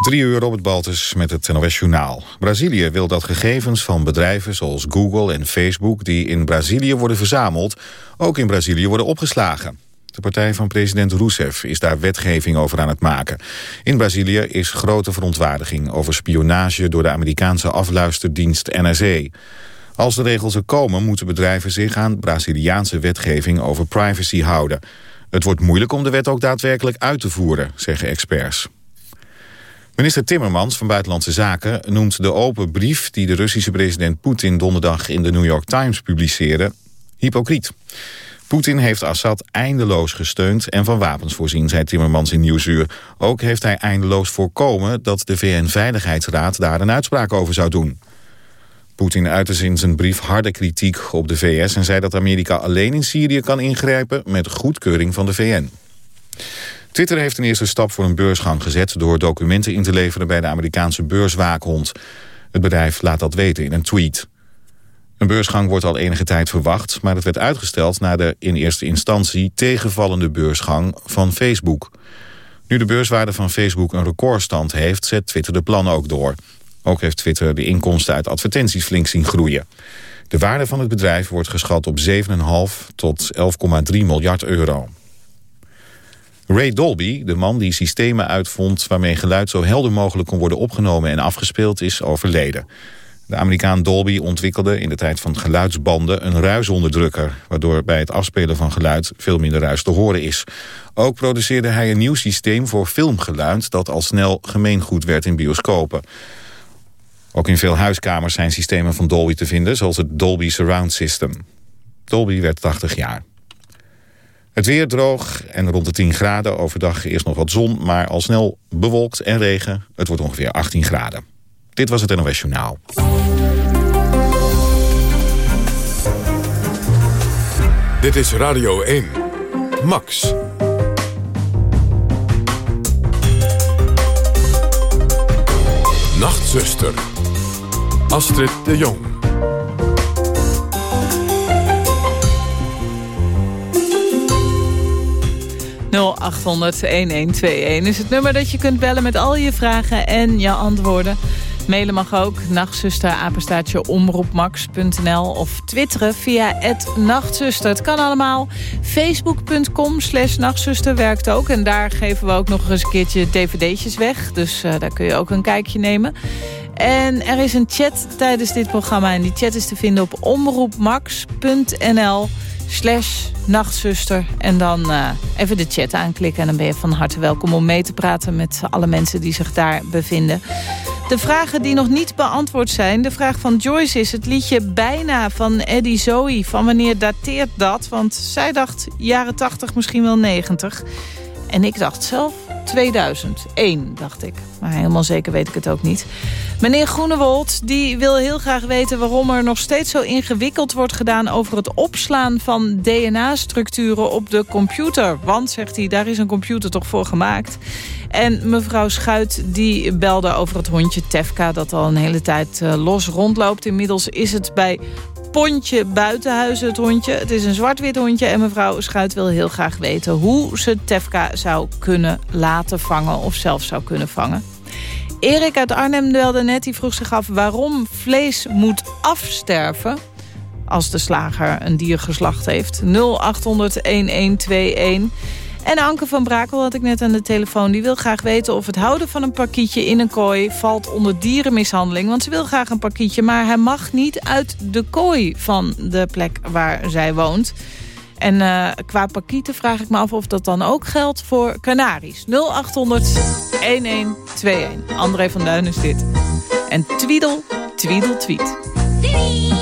Drie uur het Baltus met het NOS Journaal. Brazilië wil dat gegevens van bedrijven zoals Google en Facebook... die in Brazilië worden verzameld, ook in Brazilië worden opgeslagen. De partij van president Rousseff is daar wetgeving over aan het maken. In Brazilië is grote verontwaardiging over spionage... door de Amerikaanse afluisterdienst NSA. Als de regels er komen, moeten bedrijven zich aan Braziliaanse wetgeving over privacy houden. Het wordt moeilijk om de wet ook daadwerkelijk uit te voeren, zeggen experts. Minister Timmermans van Buitenlandse Zaken noemt de open brief... die de Russische president Poetin donderdag in de New York Times publiceerde... hypocriet. Poetin heeft Assad eindeloos gesteund en van wapens voorzien, zei Timmermans in Nieuwsuur. Ook heeft hij eindeloos voorkomen dat de VN-veiligheidsraad daar een uitspraak over zou doen. Poetin uitte in zijn brief harde kritiek op de VS... en zei dat Amerika alleen in Syrië kan ingrijpen met goedkeuring van de VN. Twitter heeft een eerste stap voor een beursgang gezet... door documenten in te leveren bij de Amerikaanse beurswaakhond. Het bedrijf laat dat weten in een tweet. Een beursgang wordt al enige tijd verwacht... maar het werd uitgesteld na de in eerste instantie tegenvallende beursgang van Facebook. Nu de beurswaarde van Facebook een recordstand heeft... zet Twitter de plannen ook door. Ook heeft Twitter de inkomsten uit advertenties flink zien groeien. De waarde van het bedrijf wordt geschat op 7,5 tot 11,3 miljard euro. Ray Dolby, de man die systemen uitvond... waarmee geluid zo helder mogelijk kon worden opgenomen en afgespeeld... is overleden. De Amerikaan Dolby ontwikkelde in de tijd van geluidsbanden een ruisonderdrukker... waardoor bij het afspelen van geluid veel minder ruis te horen is. Ook produceerde hij een nieuw systeem voor filmgeluid... dat al snel gemeengoed werd in bioscopen. Ook in veel huiskamers zijn systemen van Dolby te vinden... zoals het Dolby Surround System. Dolby werd 80 jaar. Het weer droog en rond de 10 graden. Overdag eerst nog wat zon, maar al snel bewolkt en regen. Het wordt ongeveer 18 graden. Dit was het NOS Journaal. Dit is Radio 1. Max. Nachtzuster. Astrid de Jong. 0800-1121 is het nummer dat je kunt bellen met al je vragen en je antwoorden. Mailen mag ook, nachtzuster, apenstaatje, omroepmax.nl of twitteren via het nachtzuster. Het kan allemaal. Facebook.com slash nachtzuster werkt ook. En daar geven we ook nog eens een keertje dvd'tjes weg. Dus uh, daar kun je ook een kijkje nemen. En er is een chat tijdens dit programma. En die chat is te vinden op omroepmax.nl slash nachtzuster. En dan uh, even de chat aanklikken. En dan ben je van harte welkom om mee te praten met alle mensen die zich daar bevinden. De vragen die nog niet beantwoord zijn. De vraag van Joyce is het liedje Bijna van Eddie Zoe. Van wanneer dateert dat? Want zij dacht jaren 80, misschien wel 90. En ik dacht zelf 2001, dacht ik. Maar helemaal zeker weet ik het ook niet. Meneer Groenewold die wil heel graag weten waarom er nog steeds zo ingewikkeld wordt gedaan... over het opslaan van DNA-structuren op de computer. Want, zegt hij, daar is een computer toch voor gemaakt. En mevrouw Schuit die belde over het hondje Tefka... dat al een hele tijd uh, los rondloopt. Inmiddels is het bij Pontje Buitenhuizen, het hondje. Het is een zwart-wit hondje en mevrouw Schuit wil heel graag weten... hoe ze Tefka zou kunnen laten vangen of zelf zou kunnen vangen. Erik uit Arnhem belde net, die vroeg zich af waarom vlees moet afsterven als de slager een dier geslacht heeft. 0800 1121. En Anke van Brakel had ik net aan de telefoon. Die wil graag weten of het houden van een pakietje in een kooi... valt onder dierenmishandeling. Want ze wil graag een pakietje, maar hij mag niet uit de kooi... van de plek waar zij woont. En uh, qua pakieten vraag ik me af of dat dan ook geldt voor Canaries. 0800 1121. André van Duin is dit. En twiedel, twiedel, tweet. Tweedle,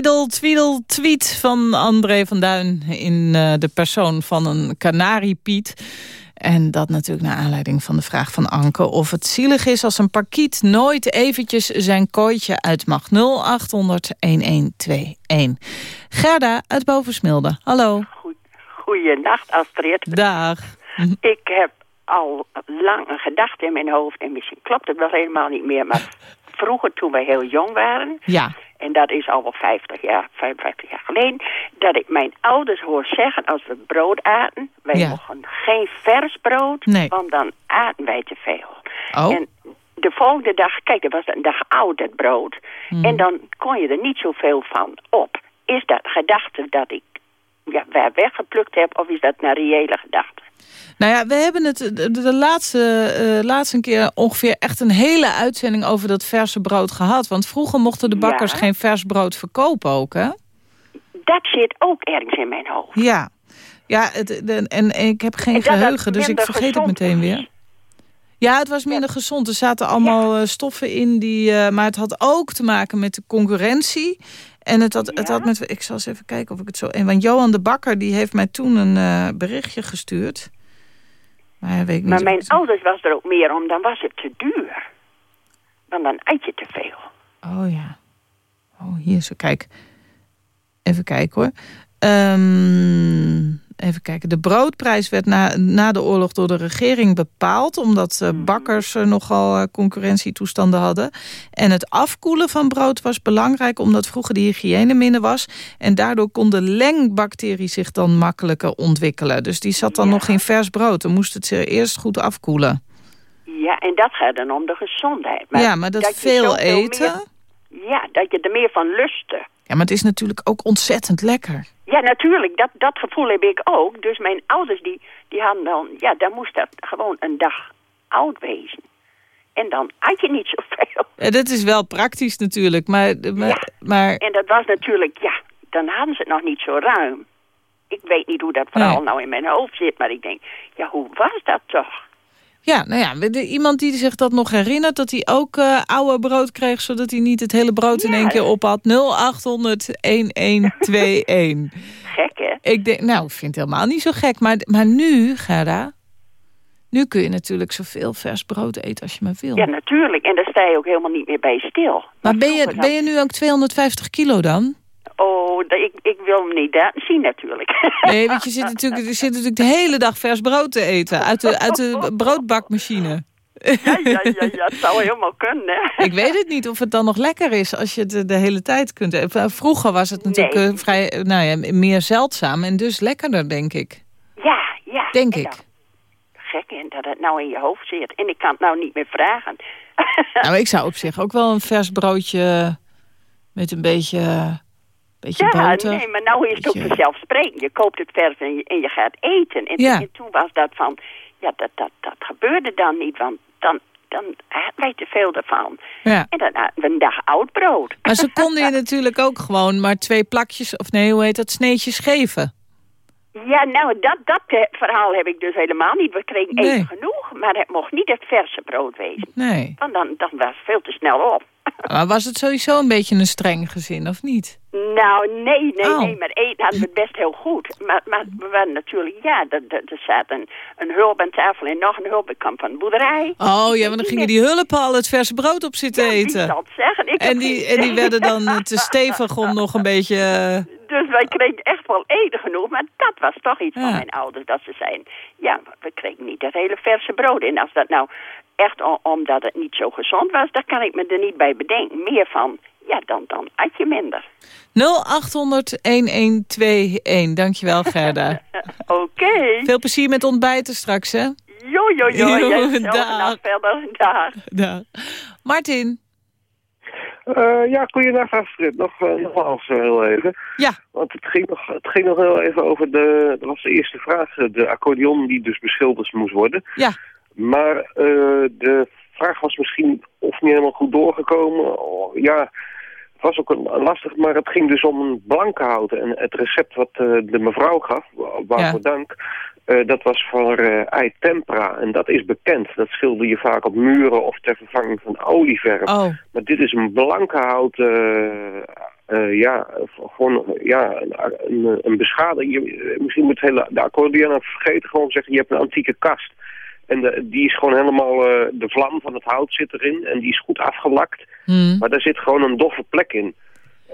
tweedle, tweet van André van Duin... in uh, de persoon van een kanariepiet. En dat natuurlijk naar aanleiding van de vraag van Anke... of het zielig is als een parkiet nooit eventjes zijn kooitje uit mag. 0800-1121. Gerda uit Bovensmilde, hallo. Goeienacht, Astrid. Dag. Ik heb al lang een gedachte in mijn hoofd... en misschien klopt het wel helemaal niet meer... maar vroeger toen wij heel jong waren... Ja. En dat is al wel 50 jaar, 55 jaar geleden... dat ik mijn ouders hoor zeggen als we brood aten... wij Ja. mogen geen vers brood, Nee. want dan aten wij te veel. Oh, En de volgende dag, kijk, dat was een dag oud, dat brood. Hmm. En dan kon je er niet zoveel van op. Is dat gedachte dat ik ja, weggeplukt heb... of is dat een reële gedachte? Nou ja, we hebben het de, de laatste, eh, laatste keer ongeveer echt een hele uitzending over dat verse brood gehad. Want vroeger mochten de bakkers Ja. geen vers brood verkopen ook, hè? Dat zit ook ergens in mijn hoofd. Ja. Ja, het, de- en, en ik heb geen geheugen, dus ik vergeet het meteen weer. Ja, het was minder gezond. Er zaten allemaal eh, stoffen in, die, eh, maar het had ook te maken met de concurrentie. En het had, het had met, ik zal eens even kijken of ik het zo... En, want Johan de Bakker die heeft mij toen een berichtje gestuurd. Maar hij weet niet Maar mijn ouders was er ook meer om, dan was het te duur. Want dan eet je te veel. Oh ja. Oh, hier zo. Kijk. Even kijken hoor. Ehm, even kijken. De broodprijs werd na, na de oorlog door de regering bepaald... omdat eh, bakkers eh, nogal eh, concurrentietoestanden hadden. En het afkoelen van brood was belangrijk... omdat vroeger de hygiëne minder was. En daardoor kon de lengbacterie zich dan makkelijker ontwikkelen. Dus die zat dan Ja. nog in vers brood. Dan moest het ze eerst goed afkoelen. Ja, en dat gaat dan om de gezondheid. ja, maar dat, veel eten... meer- ja, dat je er meer van lustte. Ja, maar het is natuurlijk ook ontzettend lekker. Ja, natuurlijk, dat, dat gevoel heb ik ook. Dus mijn ouders, die, die hadden dan... Ja, dan moest dat gewoon een dag oud wezen. En dan had je niet zoveel. Ja, dat is wel praktisch natuurlijk, maar, maar, Ja. maar En dat was natuurlijk, ja, dan hadden ze het nog niet zo ruim. Ik weet niet hoe dat verhaal Nee. nou in mijn hoofd zit, maar ik denk, ja, hoe was dat toch? Ja, nou ja, iemand die zich dat nog herinnert, dat hij ook eh, oude brood kreeg, zodat hij niet het hele brood in één keer op had. 0800 1121. Gek, hè? Ik denk, nou, ik vind het helemaal niet zo gek, maar, maar nu, Gerda, nu kun je natuurlijk zoveel vers brood eten als je maar wil. Ja, natuurlijk. En daar sta je ook helemaal niet meer bij stil. maar ben je, ben je nu ook 250 kilo dan? Oh, ik, ik wil hem niet daar zien natuurlijk. Nee, want je zit natuurlijk, je zit natuurlijk de hele dag vers brood te eten uit de, uit de broodbakmachine. ja, ja, ja, ja, het zou helemaal kunnen, hè? Ik weet het niet of het dan nog lekker is als je het de, hele tijd kunt eten. Vroeger was het natuurlijk Nee. eh, vrij, eh, nou ja, meer zeldzaam en dus lekkerder, denk ik. Ja, ja. Denk En ik. dan- Gek, en dat het nou in je hoofd zit. En ik kan het nou niet meer vragen. Nou, ik zou op zich ook wel een vers broodje met een beetje, beetje Ja, boter. nee, maar nou is het ook Beetje- vanzelfsprekend. Je koopt het vers en je, en je gaat eten. En, Ja. en toen was dat van, ja, dat, dat, dat gebeurde dan niet, want dan, dan hadden wij te veel ervan. Ja. En dan hadden we een dag oud brood. Maar ze konden je natuurlijk ook gewoon maar twee plakjes, of nee, hoe heet dat, sneetjes geven. Ja, nou, dat, dat eh, verhaal heb ik dus helemaal niet. We kregen Nee. even genoeg, maar het mocht niet het verse brood wezen. Nee. Want dan, dan was het veel te snel op. Maar was het sowieso een beetje een streng gezin, of niet? Nou, nee, nee, Oh. nee, maar eten hadden we het best heel goed. Maar, maar we waren natuurlijk, ja, er, er, zat een, een hulp aan tafel en nog een hulp. Ik kwam van de boerderij. Oh ja, want dan gingen die hulpen al het verse brood op zitten Ja, eten. het zeggen? Ik En die, en die werden dan te stevig om nog een beetje... eh, Dus wij kregen echt wel eten genoeg. Maar dat was toch iets van mijn ouders. Dat ze zeiden, ja, we kregen niet dat hele verse brood. En als dat nou echt omdat het niet zo gezond was... daar kan ik me er niet bij bedenken. Meer van, ja, dan, dan at je minder. 0800-1121. Dankjewel, Gerda. Oké. Veel plezier met ontbijten straks, hè? Jo, jo, jo. Jo, Jij dag. verder. Dag. Dag. Martin. Eh, ja, goeiedag Astrid. Nog, uh, nogmaals eh, heel even. Ja. Want het ging, nog, het ging nog heel even over de... Dat was de eerste vraag. eh, De accordeon die dus beschilderd moest worden. Ja. Maar eh, de vraag was misschien of niet helemaal goed doorgekomen. Oh, ja, was ook een, lastig, maar het ging dus om een blanke houten. En het recept wat eh, de mevrouw gaf, wa- waarvoor dank... eh, dat was voor eh ei tempera en dat is bekend. Dat schilder je vaak op muren of ter vervanging van olieverf. Oh, Maar dit is een blanke houten eh, ja, gewoon ja, een, een beschadiging. Misschien moet hele, de accordeon vergeten gewoon zeggen, je hebt een antieke kast. En de, die is gewoon helemaal, uh, de vlam van het hout zit erin en die is goed afgelakt. Hmm. Maar daar zit gewoon een doffe plek in.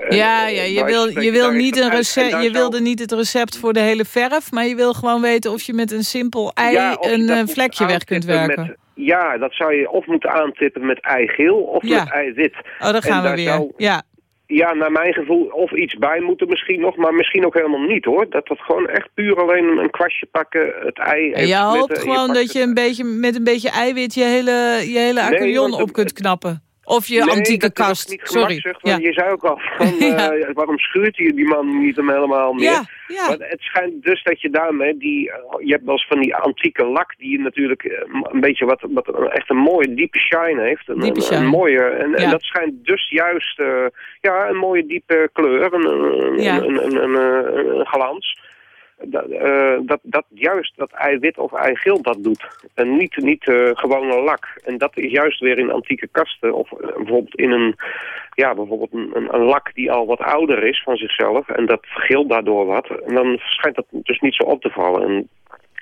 Ja, ja je, wil, je, wil niet een recept, je wilde niet het recept voor de hele verf, maar je wil gewoon weten of je met een simpel ei Ja, een eh, vlekje weg kunt werken. met- ja, dat zou je of moeten aantippen met eigeel of Ja. met eiwit. Oh, daar gaan we daar weer. zou- Ja. Ja, naar mijn gevoel of iets bij moeten misschien nog, maar misschien ook helemaal niet hoor. Dat dat gewoon echt puur alleen een kwastje pakken, het ei... En je hoopt gewoon dat je een beetje, met een beetje eiwit je hele, je hele accordeon op kunt knappen. Of je Nee, antieke kast. niet Sorry. gemakzucht, Ja. want je zei ook al van, Ja. eh, waarom schuurt hij die man niet hem helemaal meer? Ja, ja. Maar het schijnt dus dat je daarmee, die, eh, je hebt wel eens van die antieke lak die je natuurlijk eh, een beetje wat, wat echt een mooie diepe shine heeft. Een, Diepe shine. Een mooie, en, dat schijnt dus juist, ja, een mooie diepe kleur, een, een, Ja. een, een, een, een- een glans. Dat, eh, dat, dat juist dat eiwit of eigeel dat doet. En niet, niet eh, gewone lak. En dat is juist weer in antieke kasten. Of eh, bijvoorbeeld in een, ja, bijvoorbeeld een, een, een lak die al wat ouder is van zichzelf. En dat vergeelt daardoor wat. En dan schijnt dat dus niet zo op te vallen. En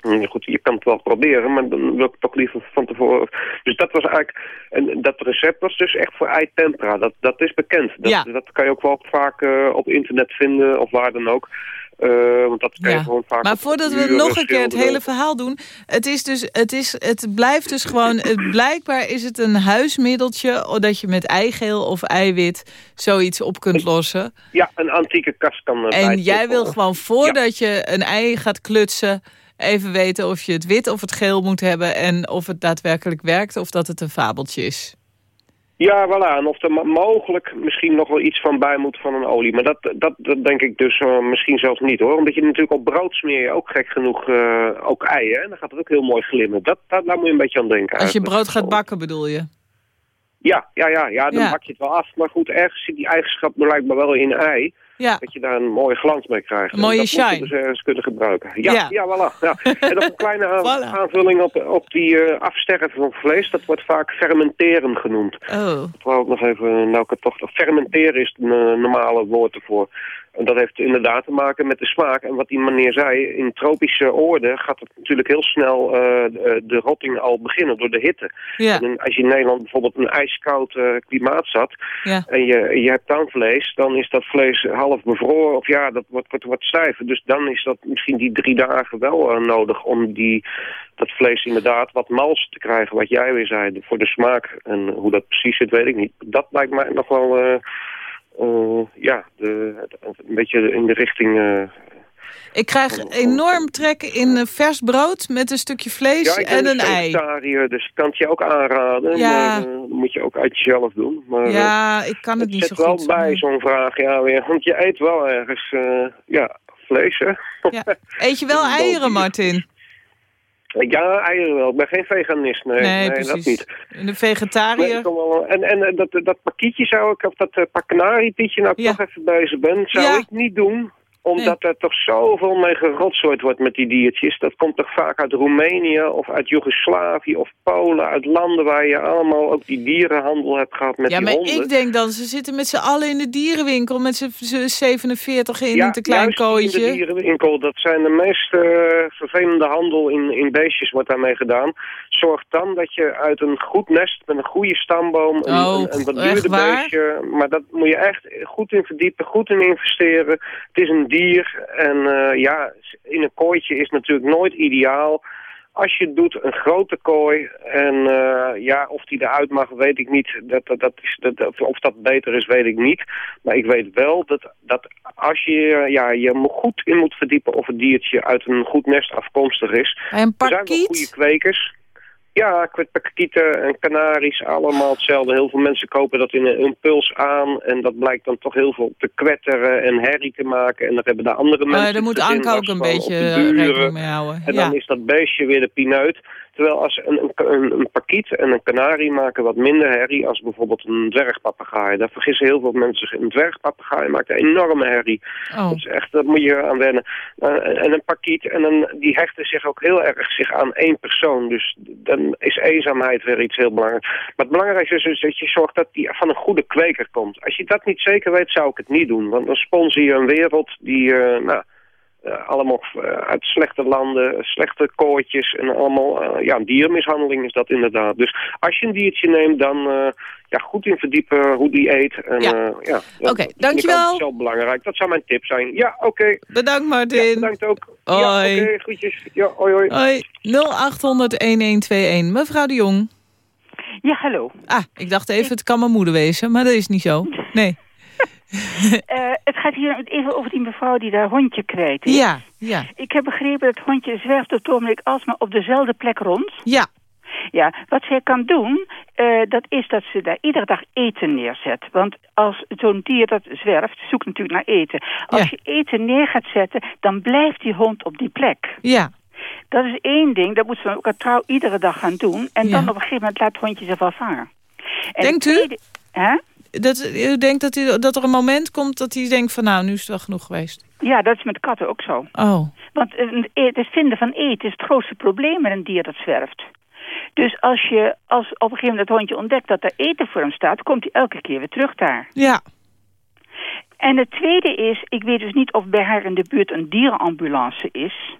mm, goed, je kan het wel proberen, maar dan wil ik toch liever van tevoren... Dus dat was eigenlijk... En dat recept was dus echt voor ei tempera. Dat, dat is bekend. Dat, Ja. dat kan je ook wel vaak op internet vinden of waar dan ook. Eh, want dat kan je Ja. gewoon vaak Maar voordat we nog een keer het hele verhaal doen. Het, is dus, het, is, het blijft dus gewoon... Het, blijkbaar is het een huismiddeltje... dat je met eigeel of eiwit zoiets op kunt lossen. Ja, een antieke kast kan En jij wil gewoon voordat je een ei gaat klutsen... even weten of je het wit of het geel moet hebben... en of het daadwerkelijk werkt of dat het een fabeltje is. Ja, voilà. En of er mo- mogelijk misschien nog wel iets van bij moet van een olie. Maar dat, dat, dat denk ik dus eh, misschien zelfs niet hoor. Omdat je natuurlijk op brood smeer je ook gek genoeg eh, ook eieren. En dan gaat het ook heel mooi glimmen. Dat, dat, daar moet je een beetje aan denken Als je brood gaat bakken bedoel je? Ja, ja, ja, ja dan Ja. bak je het wel af. Maar goed, ergens zit die eigenschap blijkbaar wel in ei. Ja. Dat je daar een mooie glans mee krijgt. Een mooie dat moet je shine. dus ergens kunnen gebruiken. Ja, Ja. ja. voilà. Ja. En nog een kleine Voilà. aanvulling op, op die eh, afsterven van vlees. Dat wordt vaak fermenteren genoemd. Oh, Ik wou ook nog even, nou ik toch, fermenteren is het eh, normale woord ervoor. En dat heeft inderdaad te maken met de smaak. En wat die meneer zei, in tropische oorden gaat het natuurlijk heel snel eh, de, de rotting al beginnen door de hitte. ja. En als je in Nederland bijvoorbeeld een ijskoud eh, klimaat zat ja. en je, je hebt tandvlees, dan is dat vlees half bevroren of ja, dat wordt, wordt, wordt stijver. Dus dan is dat misschien die drie dagen wel eh, nodig om die, dat vlees inderdaad wat mals te krijgen, wat jij weer zei, voor de smaak. En hoe dat precies zit, weet ik niet. Dat lijkt mij nog wel, eh, eh, ja, de, een beetje in de richting... eh, Ik krijg enorm trek in eh, vers brood met een stukje vlees ja, en een ei. vegetariër, dus kan het je ook aanraden. Ja. Maar eh, dat moet je ook uit jezelf doen. Maar, eh, Ja, ik kan het Het niet zo zit wel goed. bij zo'n vraag, ja weer. Want je eet wel ergens, eh, ja, vlees, hè? Ja. Eet je wel eieren. Martin? Ja, eieren wel. Ik ben geen veganist, nee. Nee, dat precies. niet. De Nee, vegetariër? en en eh, dat, dat pakietje zou ik, of dat uh, pakanari-pietje, nou ik Ja. toch even bezig ben, zou Ja. ik niet doen. Omdat er toch zoveel mee gerotzooid wordt met die diertjes. Dat komt toch vaak uit Roemenië of uit Joegoslavië of Polen. Uit landen waar je allemaal ook die dierenhandel hebt gehad met Ja, die maar honden. ik denk dan, ze zitten met z'n allen in de dierenwinkel... met z'n z'n 47 in een te klein juist in kooitje. de dierenwinkel. Dat zijn de meest eh, vervelende handel in, in beestjes wordt daarmee gedaan. Zorg dan dat je uit een goed nest met een goede stamboom... een, Oh, een, een wat duurder beestje... Maar dat moet je echt goed in verdiepen, goed in investeren. Het is een dier en eh, ja, in een kooitje is natuurlijk nooit ideaal... Als je het doet, een grote kooi. En eh, ja, of die eruit mag, weet ik niet. Dat, dat, dat is, dat, of dat beter is, weet ik niet. Maar ik weet wel dat, dat als je ja, je moet goed in moet verdiepen of het diertje uit een goed nest afkomstig is. Er zijn wel goede kwekers. Ja, pakieten en kanaries, allemaal hetzelfde. Heel veel mensen kopen dat in een impuls aan. En dat blijkt dan toch heel veel te kwetteren en herrie te maken. En dan hebben daar andere mensen... Oh, daar moet Anke ook een beetje eh, rekening mee houden. En Ja. dan is dat beestje weer de pineut. Terwijl als een, een, een pakiet en een kanarie maken wat minder herrie als bijvoorbeeld een dwergpapegaai. Daar vergissen heel veel mensen zich. Een dwergpapegaai maakt een enorme herrie. Oh. Dat is echt, dat moet je aan wennen. Uh, en een pakiet, en een, die hechten zich ook heel erg zich aan één persoon. Dus dan is eenzaamheid weer iets heel belangrijks. Maar het belangrijkste is dus dat je zorgt dat die van een goede kweker komt. Als je dat niet zeker weet, zou ik het niet doen. Want dan sponsor je een wereld die, uh, nou... Uh, allemaal uh, uit slechte landen, slechte kooitjes en allemaal, uh, ja, diermishandeling is dat inderdaad. Dus als je een diertje neemt, dan ja, goed in verdiepen hoe die eet. En, ja. ja oké, okay, dankjewel. Dat is wel belangrijk, dat zou mijn tip zijn. Ja, oké. Okay. Bedankt Martin. Ja, bedankt ook. Hoi. Ja, oké, okay, groetjes. Ja, hoi hoi. Hoi, 0800-1121. Mevrouw de Jong. Ja, hallo. Ah, ik dacht even, het kan mijn moeder wezen, maar dat is niet zo. Nee. Uh, het gaat hier even over die mevrouw die daar hondje kwijt is. Ja, ja. Ik heb begrepen dat het hondje zwerft op het ogenblik alsmaar op dezelfde plek rond. Ja. Ja, wat zij kan doen, uh, dat is dat ze daar iedere dag eten neerzet. Want als zo'n dier dat zwerft, zoekt natuurlijk naar eten. Als Ja. je eten neer gaat zetten, dan blijft die hond op die plek. Ja. Dat is één ding, dat moet ze ook trouw iedere dag gaan doen. En Ja. dan op een gegeven moment laat het hondje zich wel vangen. En Denkt u? tweede- Hè? Dat, u denkt dat, u, dat er een moment komt dat hij denkt van nou, nu is het wel genoeg geweest. Ja, dat is met katten ook zo. Oh, Want eh, het vinden van eten is het grootste probleem met een dier dat zwerft. Dus als je als op een gegeven moment het hondje ontdekt dat er eten voor hem staat... komt hij elke keer weer terug daar. ja. En het tweede is, ik weet dus niet of bij haar in de buurt een dierenambulance is...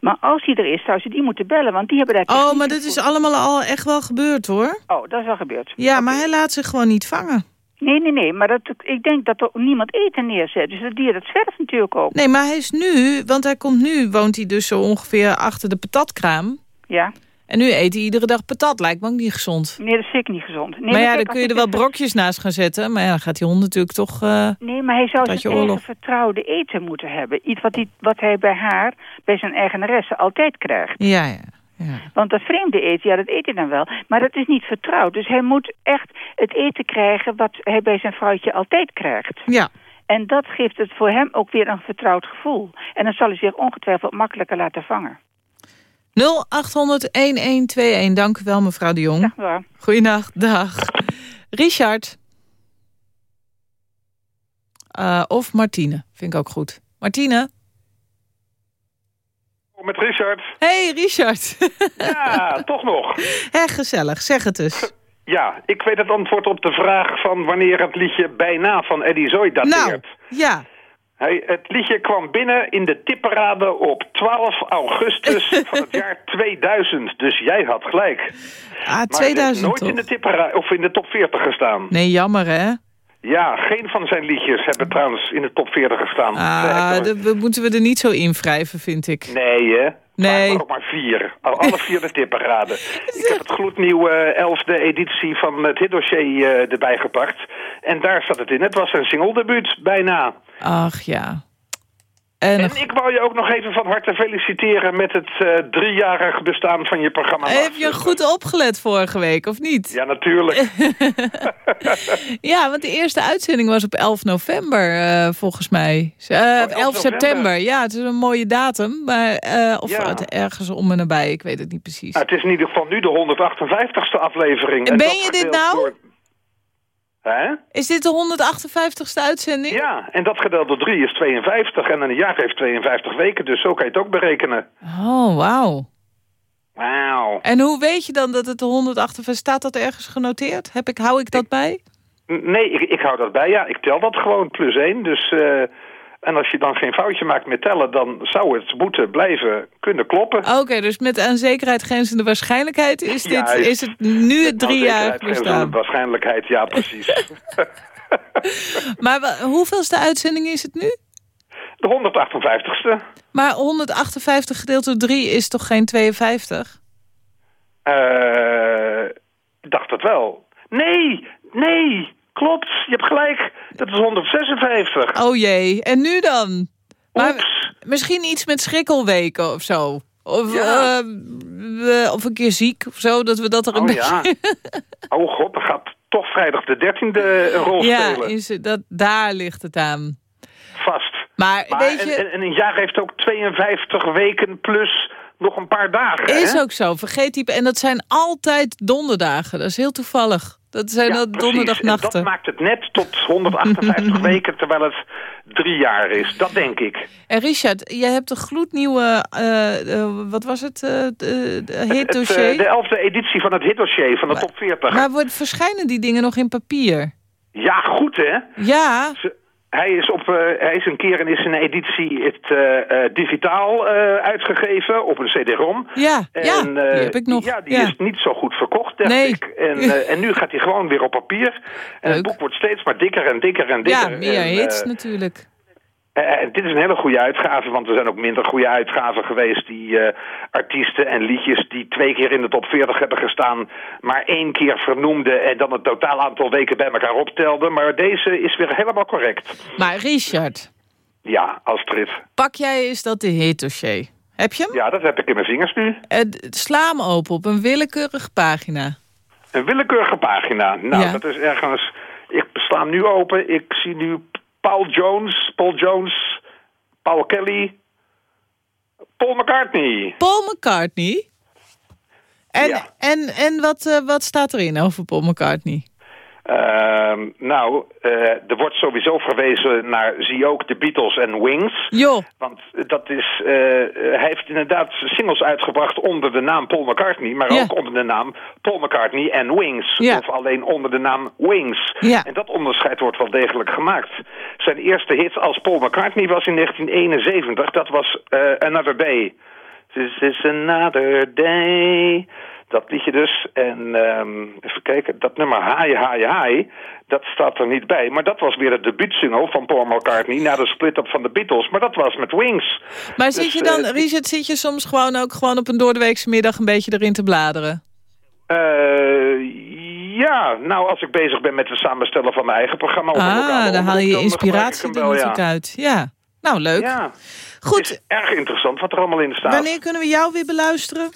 Maar als die er is, zou ze die moeten bellen, want die hebben daar... Oh, maar dit is allemaal al echt wel gebeurd hoor. Oh, dat is al gebeurd. Ja, maar hij laat zich gewoon niet vangen. Nee, nee, nee, maar dat, ik denk dat er niemand eten neerzet. Dus dat dier, dat zwerft natuurlijk ook. Nee, maar hij is nu, want hij komt nu, woont hij dus zo ongeveer achter de patatkraam. Ja. En nu eet hij iedere dag patat, lijkt me ook niet gezond. Nee, dat is zeker niet gezond. Nee, maar ja, dan kun je er wel is- brokjes naast gaan zetten. Maar ja, dan gaat die hond natuurlijk toch... eh, Nee, maar hij zou zijn eigen vertrouwde eten moeten hebben. Iets wat hij, wat hij bij haar, bij zijn eigenaresse, altijd krijgt. Ja, ja. Ja. Want dat vreemde eten, ja, dat eet hij dan wel. Maar dat is niet vertrouwd. Dus hij moet echt het eten krijgen wat hij bij zijn vrouwtje altijd krijgt. Ja, En dat geeft het voor hem ook weer een vertrouwd gevoel. En dan zal hij zich ongetwijfeld makkelijker laten vangen. 0800-1121. Dank u wel, mevrouw de Jong. Maar. Goeienacht, dag. Richard. Eh, of Martine, vind ik ook goed. Martine? Met Richard. Hey, Richard. Ja, toch nog. Hé, gezellig. Zeg het eens. Ja, ik weet het antwoord op de vraag van wanneer het liedje Bijna van Eddie Zoe dateert. Nou, ja. Hij, het liedje kwam binnen in de tipperade op 12 augustus van het jaar 2000. Dus jij had gelijk. Ah, Maar het 2000 heeft nooit toch? in de, tipperade, of in de top 40 gestaan. Nee, jammer hè? Ja, geen van zijn liedjes hebben trouwens in de top 40 gestaan. Ah, dat we- moeten we er niet zo in wrijven, vind ik. Nee, hè? Nee. Maar ook maar vier. Al- Alle vier de tipperade. Ik heb het gloednieuwe elfde editie van het hitdossier eh, erbij gepakt. En daar zat het in. Het was zijn singledebuut, bijna. Ach ja. En, En ik wou je ook nog even van harte feliciteren met het eh driejarig bestaan van je programma. heb je goed opgelet vorige week, of niet? Ja, natuurlijk. Ja, want de eerste uitzending was op 11 november, eh, volgens mij. Eh, 11, 11 september. Ja, het is een mooie datum. Maar, of Ja. het ergens om en nabij, ik weet het niet precies. Nou, het is in ieder geval nu de 158ste aflevering. En ben je dit nou? door- Hè? Is dit de 158ste uitzending? Ja, en dat gedeeld door 3 is 52. En een jaar heeft 52 weken, dus zo kan je het ook berekenen. Oh, wauw. Wauw. En hoe weet je dan dat het de 158... Staat dat ergens genoteerd? Heb ik, hou ik dat bij? Nee, ik, ik hou dat bij. Ja, ik tel dat gewoon plus één. Dus, eh, en als je dan geen foutje maakt met tellen, dan zou het moeten blijven kunnen kloppen. Oké, dus met aan zekerheid grenzende waarschijnlijkheid... is, dit, is het nu het drie jaar bestaan. Waarschijnlijkheid, ja precies. Maar hoeveelste uitzending is het nu? De 158ste. Maar 158 gedeeld door 3 is toch geen 52? Eh, ik dacht het wel. Nee, nee, klopt. Je hebt gelijk. Dat is 156. Oh jee, en nu dan? Maar Oeps. misschien iets met schrikkelweken of zo. Of, Ja. eh, we- of een keer ziek of zo, dat we dat er een Oh beetje... ja. Oh god, dan gaat toch vrijdag de 13e een rol Ja, spelen. is, het- dat, daar ligt het aan. Vast. Maar, Maar weet en, je... en, en een jaar heeft ook 52 weken plus nog een paar dagen. Is hè? ook zo. Vergeet die... En dat zijn altijd donderdagen. Dat is heel toevallig. Dat zijn Ja, dat donderdagnachten. En dat maakt het net tot 158 weken, terwijl het drie jaar is. Dat denk ik. En Richard, jij hebt een gloednieuwe... eh, eh, wat was het? eh de, de Het, hitdossier? eh, de elfde editie van het hitdossier van de Maar- top 40. Maar wordt, verschijnen die dingen nog in papier? Ja, goed hè? Ja, Ze- Hij is, op, eh, hij is een keer en is een editie het, eh, eh, digitaal uitgegeven op een cd-rom. ja, En, ja. Die heb ik nog. Ja, die ja. is niet zo goed verkocht, denk Nee. ik. En, en nu gaat hij gewoon weer op papier. En Leuk. het boek wordt steeds maar dikker en dikker en dikker. Ja, meer En, hits natuurlijk. Eh, en dit is een hele goede uitgave, want er zijn ook minder goede uitgaven geweest... die eh, artiesten en liedjes die twee keer in de top 40 hebben gestaan... maar één keer vernoemden en dan het totaal aantal weken bij elkaar optelden. Maar deze is weer helemaal correct. Maar Richard, Ja, Astrid. pak jij eens dat de hitdossier. Heb je hem? Ja, dat heb ik in mijn vingers nu. Eh, d- sla hem open op een willekeurige pagina. Een willekeurige pagina. Nou, Ja. dat is ergens... Ik sla hem nu open. Ik zie nu Paul Jones, Paul Jones, Paul Kelly, Paul McCartney. Paul McCartney. En, Ja. en, en wat, eh, wat staat erin over Paul McCartney? Ehm, nou, eh, er wordt sowieso verwezen naar zie ook de Beatles en Wings. Joh, Want dat is, eh, hij heeft inderdaad singles uitgebracht onder de naam Paul McCartney, maar Ja. ook onder de naam Paul McCartney en Wings. Ja. Of alleen onder de naam Wings. Ja. En dat onderscheid wordt wel degelijk gemaakt. Zijn eerste hit als Paul McCartney was in 1971. Dat was eh, Another Day. This is another day. Dat liedje dus. En ehm, even kijken, dat nummer Haai, Haai, Haai, dat staat er niet bij. Maar dat was weer de debuutsingle van Paul McCartney na de split-up van de Beatles. Maar dat was met Wings. maar Dus, zit je dan, eh, Richard, zit je soms gewoon ook gewoon op een doordeweekse middag een beetje erin te bladeren? Eh, ja, nou als ik bezig ben met het samenstellen van mijn eigen programma... of Ah, daar haal je dan inspiratie er natuurlijk ja. uit. Ja, nou leuk. Ja, Goed, is erg interessant wat er allemaal in staat. wanneer kunnen we jou weer beluisteren?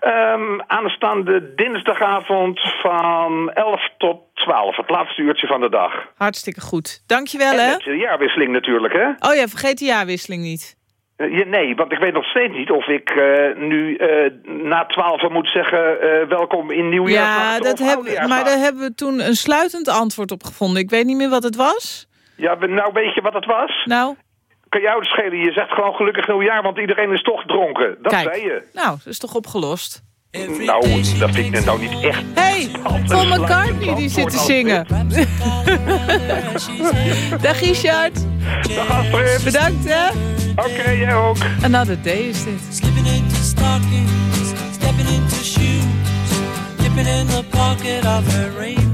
Ehm, aanstaande dinsdagavond van 11 tot 12. Het laatste uurtje van de dag. Hartstikke goed. Dankjewel, En hè? met de jaarwisseling natuurlijk, hè? Oh ja, vergeet de jaarwisseling niet. Eh, nee, want ik weet nog steeds niet of ik eh, nu eh, na 12 moet zeggen... welkom in nieuwjaar. Ja, dat hebben, maar daar hebben we toen een sluitend antwoord op gevonden. Ik weet niet meer wat het was. Ja, nou weet je wat het was? Nou, Kan jou het schelen? Je zegt gewoon gelukkig nieuwjaar, want iedereen is toch dronken. Dat kijk. zei je. Nou, dat is toch opgelost. Nou, dat vind ik nou niet echt. hey, Paul McCartney die zit te zingen. Dag Richard. Dag Astrid. Bedankt, hè? Oké, jij ook. Another day is dit. Slipping into stockings, stepping into shoes, dipping in the pocket of her raincoat.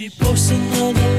she posts another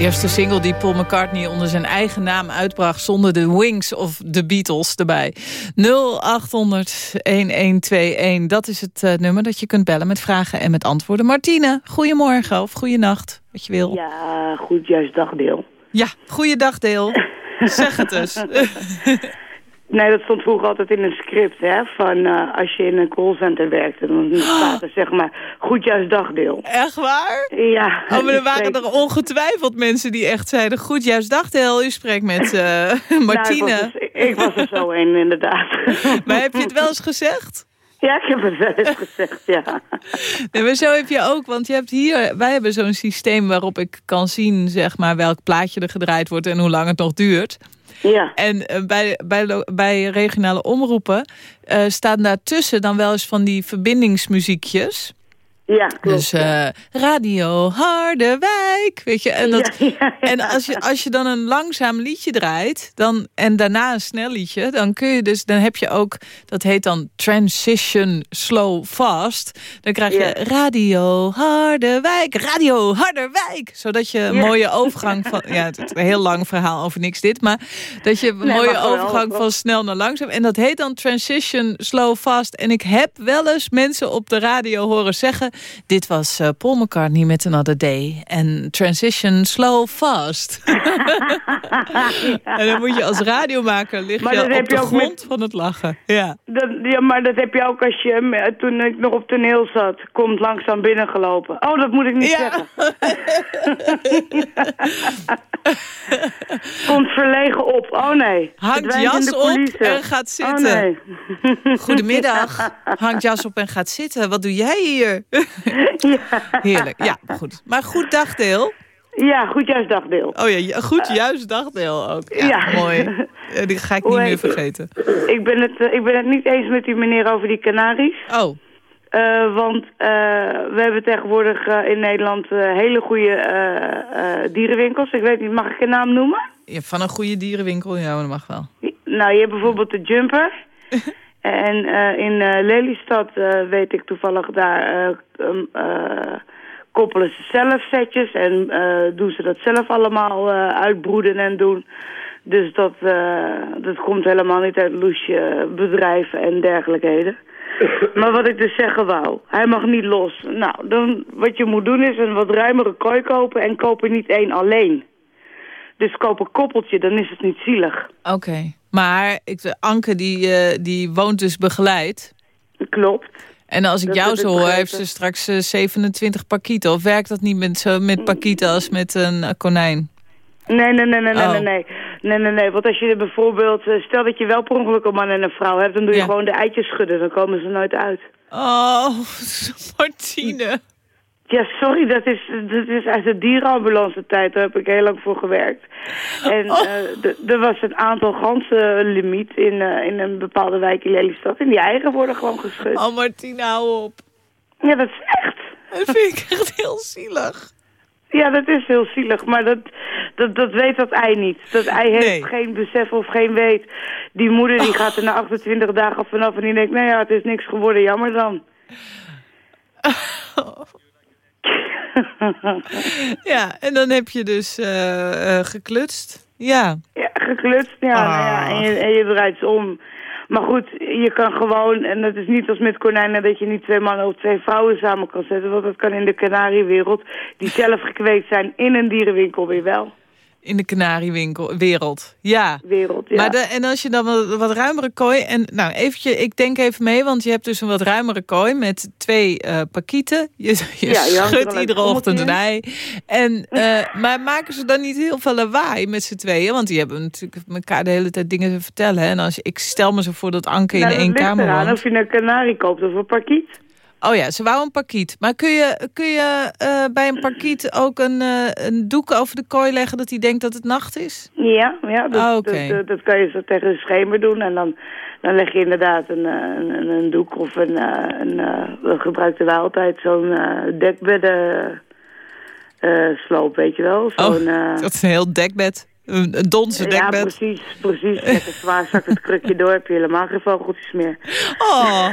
Eerste single die Paul McCartney onder zijn eigen naam uitbracht... zonder de Wings of de Beatles erbij. 0800-1121, dat is het eh, nummer dat je kunt bellen met vragen en met antwoorden. Martine, goedemorgen of goeienacht, wat je wil. Ja, goed, juist dagdeel. Ja, goeiedag Deel. zeg het eens. Nee, dat stond vroeger altijd in een script, hè, van eh, als je in een callcenter werkte, dan staat er zeg maar, goed juist dagdeel. Echt waar? Ja. Oh, maar er waren er ongetwijfeld mensen die echt zeiden... goed, juist dag Deel, u spreekt met eh, Nou, ik, Martine. was er, ik was er zo een, inderdaad. Maar heb je het wel eens gezegd? Ja, ik heb het wel eens gezegd, ja. Nee, maar zo heb je ook, want je hebt hier, wij hebben zo'n systeem waarop ik kan zien, zeg maar, welk plaatje er gedraaid wordt en hoe lang het nog duurt. Ja, En eh, bij, bij, bij regionale omroepen eh, staan daartussen dan wel eens van die verbindingsmuziekjes. Ja klopt. Dus eh, Radio Harderwijk, weet je. En, dat, Ja, ja, ja. en als, je, als je dan een langzaam liedje draait dan, en daarna een snel liedje... dan kun je dus, dan heb je ook, dat heet dan Transition Slow Fast. Dan krijg je. Radio Harderwijk, Radio Harderwijk. Zodat je een mooie overgang van... Ja, het is een heel lang verhaal over niks dit. Maar dat je een Nee, mooie overgang wel. van snel naar langzaam. En dat heet dan Transition Slow Fast. En ik heb wel eens mensen op de radio horen zeggen... dit was eh, Paul McCartney met Another Day. En Transition Slow Fast. En dan moet je als radiomaker lig Maar je op de grond met- van het lachen. Ja. Dat, ja, maar dat heb je ook als je, eh, toen ik nog op toneel zat, komt langzaam binnengelopen. Oh, dat moet ik niet Ja. zeggen. komt verlegen op. Oh nee. Hangt jas op en gaat zitten. Oh nee. Goedemiddag. Hangt jas op en gaat zitten. Wat doe jij hier? Heerlijk. Ja, goed. Maar goed dagdeel. Ja, goed juist dagdeel. Oh ja, goed juist dagdeel ook. Ja, Ja. mooi. Eh, Die ga ik Hoe niet meer vergeten. Ik ben, het, eh, ik ben het niet eens met die meneer over die Canaries. Oh, Eh, want eh, we hebben tegenwoordig eh, in Nederland eh, hele goede eh, eh, dierenwinkels. Ik weet niet, mag ik een naam noemen? ja, van een goede dierenwinkel. Ja, dat mag wel. Nou, je hebt bijvoorbeeld de Jumper. en eh, in eh, Lelystad eh, weet ik toevallig daar eh, um, eh, koppelen ze zelf setjes en eh, doen ze dat zelf allemaal eh, uitbroeden en doen. Dus dat, eh, dat komt helemaal niet uit loesje bedrijven en dergelijkheden. Maar wat ik dus zeggen wou, hij mag niet los. Nou, dan, wat je moet doen is een wat ruimere kooi kopen en koop er niet één alleen. Dus koop een koppeltje, dan is het niet zielig. Oké. Maar ik, Anke die, eh, die woont dus begeleid. Klopt. En als ik Dat jou zo hoor, heeft ze straks eh, 27 pakieten. Of werkt dat niet met, zo, met pakieten als met een eh, konijn? Nee, nee, nee, nee, nee, Oh. nee, nee. Nee, nee, nee. Want als je er bijvoorbeeld... eh, Stel dat je wel per ongeluk een man en een vrouw hebt... dan doe je Ja. gewoon de eitjes schudden. Dan komen ze nooit uit. Oh, Martine. Ja, sorry, dat is, dat is uit de dierenambulance tijd. Daar heb ik heel lang voor gewerkt. En Oh. eh, er was een aantal ganzenlimiet in, eh, in een bepaalde wijk in Lelystad. En die eigen worden gewoon geschud. Oh, Martine, hou op. Ja, dat is echt. Dat vind ik echt heel zielig. Ja, dat is heel zielig, maar dat, dat, dat weet dat ei niet. Dat ei heeft Nee. geen besef of geen weet. Die moeder die gaat er na 28 dagen vanaf en die denkt... nou ja, het is niks geworden, jammer dan. Ja, en dan heb je dus eh, eh, geklutst. Ja. Ja, geklutst, ja, nou ja en, je, en je draait ze om. Maar goed, je kan gewoon, en het is niet als met konijnen dat je niet twee mannen of twee vrouwen samen kan zetten. Want dat kan in de kanariewereld, die zelf gekweekt zijn in een dierenwinkel weer wel. In de kanariewinkel wereld. Ja. wereld. Ja. Maar de, en als je dan wat, wat ruimere kooi... En nou, eventje, ik denk even mee, want je hebt dus een wat ruimere kooi... met twee eh pakieten. Je, je Ja, schudt iedere ochtend een ei. En, eh, maar maken ze dan niet heel veel lawaai met z'n tweeën? Want die hebben natuurlijk elkaar de hele tijd dingen te vertellen. Hè? En als, je- ik stel me zo voor dat Anke in Nou, één kamer woont. of je een kanarie koopt of een parkiet. Oh ja, ze wou een parkiet. Maar kun je, kun je eh, bij een parkiet ook een, eh, een doek over de kooi leggen... dat hij denkt dat het nacht is? Ja, ja dat, Ah, dat, dat, dat kan je zo tegen de schemer doen. En dan, dan leg je inderdaad een, eh, een, een, een doek of een... een we gebruikten wij altijd zo'n dekbedden sloop, weet je wel. Zo'n, eh, Dat is een heel dekbed. Een, een donse ja, dekbed. precies, precies. Lekker zwaar zakt het krukje door, heb je helemaal geen vogeltjes meer. Oh,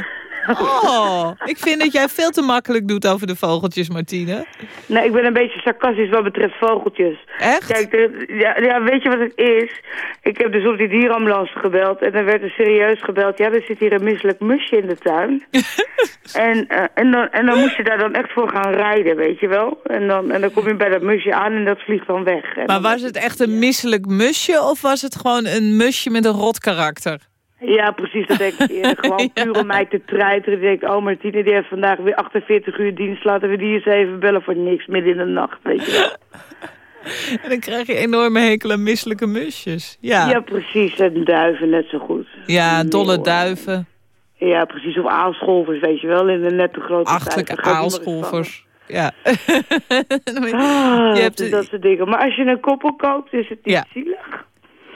oh, ik vind dat jij veel te makkelijk doet over de vogeltjes, Martine. Nee, ik ben een beetje sarcastisch wat betreft vogeltjes. Echt? Kijk, de- ja, ja, weet je wat het is? Ik heb dus op die dierenambulance gebeld en dan werd er serieus gebeld. Ja, er zit hier een misselijk musje in de tuin. en, eh, en, dan, en dan moest je daar dan echt voor gaan rijden, weet je wel? En dan, en dan kom je bij dat musje aan en dat vliegt dan weg. En Maar was het echt een misselijk musje of was het gewoon een musje met een rot karakter? Ja, precies, dat denk ik eerder. Gewoon Ja. puur om mij te treiteren. Ik denk, oh Martine, die heeft vandaag weer 48 uur dienst. Laten we die eens even bellen voor niks midden in de nacht, weet je wel. En dan krijg je enorme hekel aan misselijke musjes. Ja, Ja, precies. En duiven net zo goed. ja dolle duiven, Ja, precies. Of aalscholvers, weet je wel. In de grote tuin. Daar gaat niemand aalscholvers. Ja. Ah, Je hebt- dat, dat soort dingen. Maar als je een koppel koopt, is het niet Ja. zielig.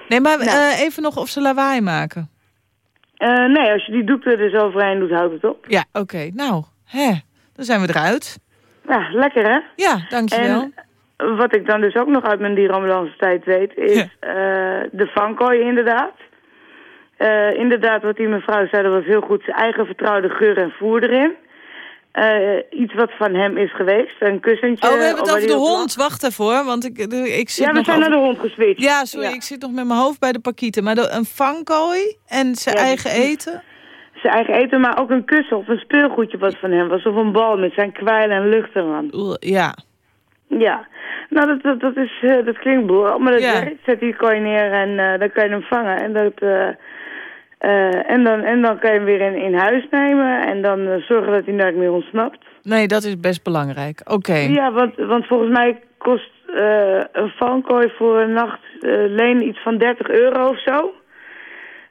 Nee, maar Nou. eh, even nog of ze lawaai maken. Eh, nee, als je die doek er dus overheen doet, houdt het op. Ja, oké. Nou, hè, dan zijn we eruit. Ja, lekker hè? Ja, dankjewel. En wat ik dan dus ook nog uit mijn dierenambulance tijd weet, is Ja. eh, de vangkooi inderdaad. Eh, inderdaad, wat die mevrouw zei, dat was heel goed. Zijn eigen vertrouwde geur en voer erin. Eh, iets wat van hem is geweest, een kussentje. Oh, we hebben het over de hond. Wacht hoor, want ik, ik zit Ja, we nog zijn over- naar de hond geswitcht. Ja, sorry, Ja. ik zit nog met mijn hoofd bij de pakieten. Maar de, een vangkooi en zijn Ja, eigen eten? Zijn eigen eten, maar ook een kussen of een speelgoedje wat van hem was. Of een bal met zijn kwijlen en lucht eraan. Oeh, Ja. Ja, nou dat, dat, dat, is, eh, dat klinkt boel, maar dat Ja. Zet die kooi neer en eh, dan kan je hem vangen. En, dat, eh, eh, en, dan, en dan kan je hem weer in, in huis nemen en dan eh, zorgen dat hij nooit meer ontsnapt. Nee, dat is best belangrijk. Oké. Ja, want, want volgens mij kost eh, een vankooi voor een nacht leen iets van 30 euro of zo.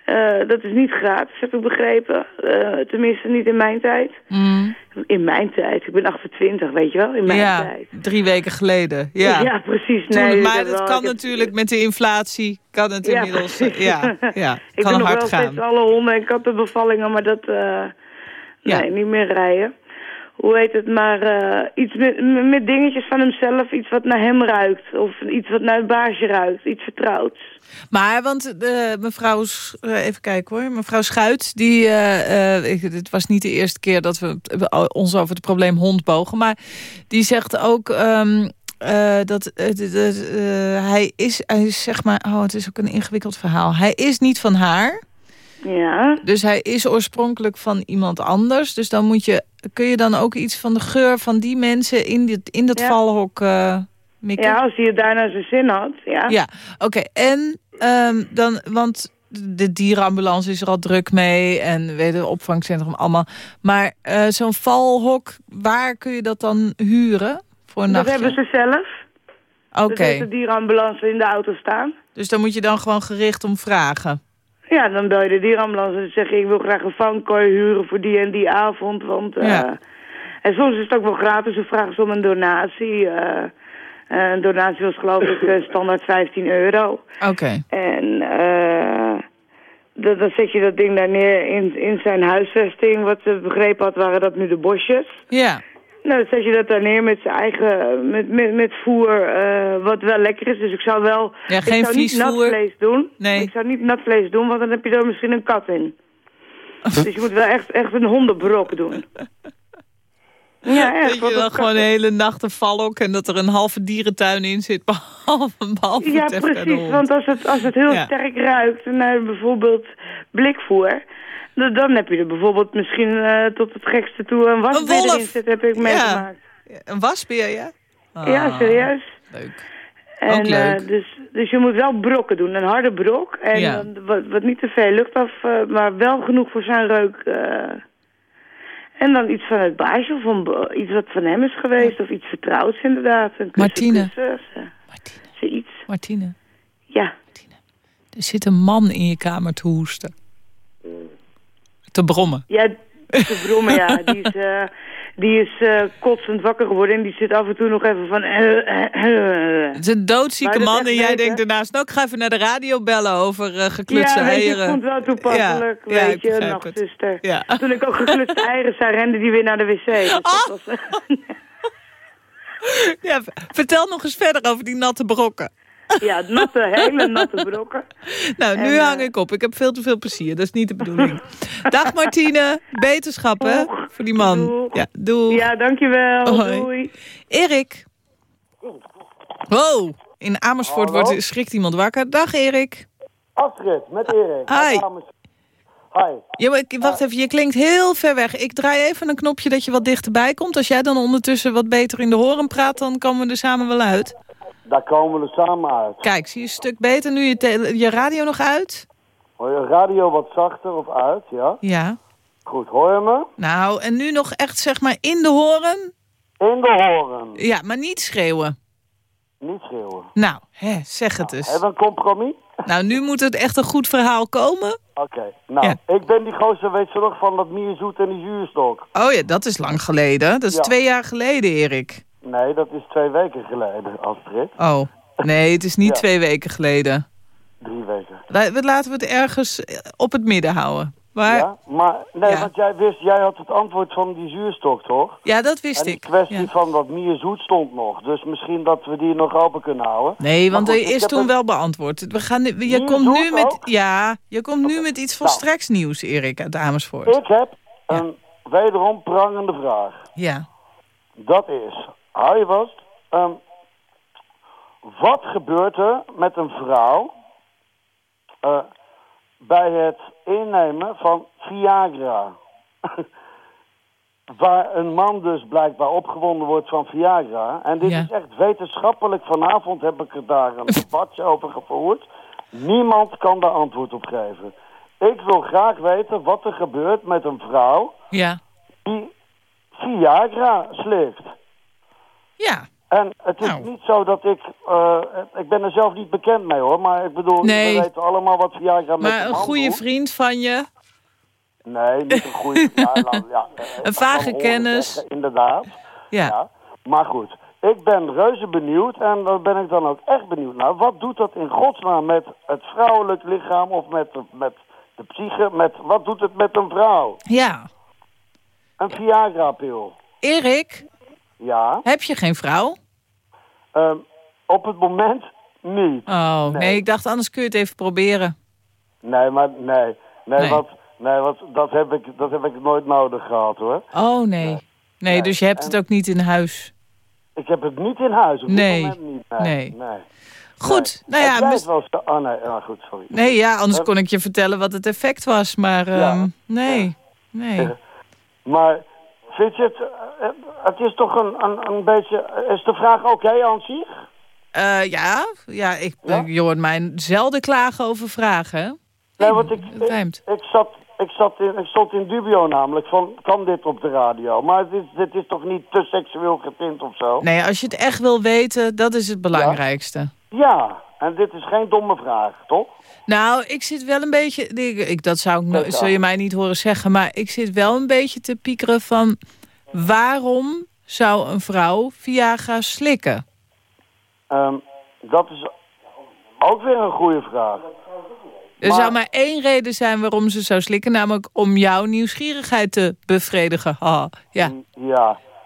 Eh, dat is niet gratis, heb ik begrepen. Eh, tenminste, niet in mijn tijd. Mm. In mijn tijd. Ik ben 28, weet je wel? In mijn Ja, tijd. drie weken geleden. Ja, precies. Toen- Nee, maar dat dat wel. kan heb- natuurlijk met de inflatie. Kan het Ja, inmiddels. precies. ja, ja, ik kan nog hard wel gaan. steeds alle honden en kattenbevallingen, maar dat... Ja. Nee, niet meer rijden. Hoe heet het, maar eh, iets met, met dingetjes van hemzelf, iets wat naar hem ruikt. Of iets wat naar het baasje ruikt, iets vertrouwds. Maar, want de mevrouw, eh, even kijken hoor, mevrouw Schuit, die, eh, eh, het was niet de eerste keer dat we ons over het probleem hond bogen, maar die zegt ook eh, dat eh, eh, hij, is, hij is zeg maar, oh het is ook een ingewikkeld verhaal, hij is niet van haar, Ja, dus hij is oorspronkelijk van iemand anders, dus dan moet je, kun je dan ook iets van de geur van die mensen in, dit, in dat Ja. valhok eh mikken? ja als hij het daarna zijn zin had, ja. Ja, oké. En ehm, dan, want de dierenambulance is er al druk mee en weet het opvangcentrum allemaal. Maar eh, zo'n valhok, waar kun je dat dan huren voor een Dat nachtje? hebben ze zelf. Oké, Dat heeft de dierenambulance in de auto staan. dus dan moet je dan gewoon gericht om vragen. Ja, dan bel je de dierenambulance en zeg je... ik wil graag een vangkooi huren voor die en die avond. Want, eh, Ja. En soms is het ook wel gratis. Ze vragen ze om een donatie. eh, eh, een donatie was geloof ik standaard 15 euro. Oké, En dan, dan zet je dat ding daar neer in, in zijn huisvesting. Wat ze begrepen had, waren dat nu de bosjes. ja. Nou, dan zet je dat daar neer met zijn eigen, met, met, met voer, eh, wat wel lekker is. Dus ik zou wel, Ja, ik geen zou niet nat vlees doen. Nee. Ik zou niet nat vlees doen, want dan heb je er misschien een kat in. dus je moet wel echt, echt een hondenbrok doen. Ja, echt. Dat je dan gewoon de hele nacht een valhok en dat er een halve dierentuin in zit, behalve, behalve Ja, precies. Want als het, als het heel Ja. sterk ruikt naar bijvoorbeeld blikvoer... Dan, heb je er bijvoorbeeld misschien eh, tot het gekste toe een wasbeer wolf. erin zit, heb ik meegemaakt. Een wasbeer, ja? Ja, Ah, serieus. Leuk. En, Ook leuk. eh, dus, Dus je moet wel brokken doen, een harde brok. En Ja. wat, wat niet te veel lucht af, eh, maar wel genoeg voor zijn reuk. en dan iets van het baasje of een, iets wat van hem is geweest. Of iets vertrouwds inderdaad. Een kussen, Martine. kussen, Martine, Zoiets. Martine, Ja. er zit een man in je kamer te hoesten. Te brommen. Ja, de brommen, ja. Die is, eh, die is eh, kotsend wakker geworden en die zit af en toe nog even van... eh. Het is een doodzieke man en jij denkt daarnaast... nou, ik ga even naar de radio bellen over eh geklutste ja, weet je, ik eieren. vond het wel toepasselijk, Ja, ja, weet ik je, nachtzuster. Ja. Toen ik ook geklutste eieren zei, rende die weer naar de wc. Dus dat Ah! was, Ja, vertel nog eens verder over die natte brokken. ja, natte, hele natte brokken. Nou, nu En, eh, hang ik op. Ik heb veel te veel plezier. Dat is niet de bedoeling. Dag Martine. Beterschap, hè? Doeg. Voor die man. Doeg. Ja, doei. Ja, dankjewel. Hoi. Doei. Erik. Wow. In Amersfoort Hallo? wordt, schrikt iemand wakker. Dag Erik. Astrid, met Erik. Hi. Hi. Ja, maar ik- wacht even, je klinkt heel ver weg. Ik draai even een knopje dat je wat dichterbij komt. Als jij dan ondertussen wat beter in de horen praat, dan komen we er samen wel uit. Daar komen we er samen uit. Kijk, zie je een stuk beter nu je, je radio nog uit? Hoor je radio wat zachter of uit, ja? Ja. Goed, hoor je me? Nou, en nu nog echt zeg maar in de horen? In de horen. Ja, maar niet schreeuwen. Niet schreeuwen. Nou, hè, zeg het eens. Hebben we een compromis? Nou, nu moet het echt een goed verhaal komen. Oké. Nou, Ja. ik ben die gozer, weet je nog, van dat mierzoet en die zuurstok. Oh ja, dat is lang geleden. Dat is Ja. twee jaar geleden, Erik. Nee, dat is twee weken geleden, Astrid. Oh, nee, het is niet Ja. twee weken geleden. Drie weken. La- we- Laten we het ergens eh, op het midden houden. Maar, ja, Ja? Maar, nee, Ja. want jij wist, jij had het antwoord van die zuurstok, toch? dat wist en die ik. kwestie Ja. van dat mierzoet stond nog. Dus misschien dat we die nog open kunnen houden. Nee, want ik is toen wel beantwoord. We gaan, je komt nu ik met, ja, je komt nu met iets Nou. volstreks nieuws, Erik, uit Amersfoort. Ik heb een wederom prangende vraag. Ja. Dat is, hou je vast, wat gebeurt er met een vrouw eh, bij het innemen van Viagra? Waar een man dus blijkbaar opgewonden wordt van Viagra. En dit Ja. is echt wetenschappelijk. Vanavond heb ik er daar een debatje over gevoerd. Niemand kan daar antwoord op geven. Ik wil graag weten wat er gebeurt met een vrouw Ja. die Viagra slikt. Ja. En het is Nou. niet zo dat ik... eh, ik ben er zelf niet bekend mee hoor, maar ik bedoel, Nee. we weten allemaal wat Viagra met Maar een goede doet. vriend van je. Nee, niet een goede... ja, nou, ja, eh, Een vage kennis. zeggen, Inderdaad. Ja. Ja. Maar goed, ik ben reuze benieuwd en daar ben ik dan ook echt benieuwd naar. Wat doet dat in godsnaam met het vrouwelijk lichaam of met, de- met de psyche? Met, wat doet het met een vrouw? Ja. Een Viagra-pil. Erik, Ja. heb je geen vrouw? Ehm, op het moment niet. Oh, nee. Nee. ik dacht anders kun je het even proberen. Nee, maar nee. Nee, Nee. Want, nee want dat heb, ik, dat heb ik nooit nodig gehad hoor. Oh, nee. Nee, Nee. dus je hebt het ook niet in huis. Ik heb het niet in huis. Op Nee. dit moment niet. Nee. Nee. Goed, nou ja, het wel eens- Oh nee, ah, goed, sorry. nee, ja, anders kon ik je vertellen wat het effect was, maar Ja. ehm, nee, nee. Maar vind je het... eh, Het is toch een, een, een beetje... Is de vraag oké aan zich? Eh, ja, ja, ik, Ja? hoort mij zelden klagen over vragen? Nee, want ik, ik, zat, ik, zat in, ik stond in dubio namelijk van... Kan dit op de radio? Maar dit, dit is toch niet te seksueel getint of zo? Nee, als je het echt wil weten, dat is het belangrijkste. Ja, en dit is geen domme vraag, toch? Nou, ik zit wel een beetje... Ik, ik- dat zou ik, je mij niet horen zeggen... maar ik zit wel een beetje te piekeren van... waarom zou een vrouw Viagra slikken? Ehm, dat is ook weer een goede vraag. Er Maar- zou maar één reden zijn waarom ze zou slikken... namelijk om jouw nieuwsgierigheid te bevredigen. Ja,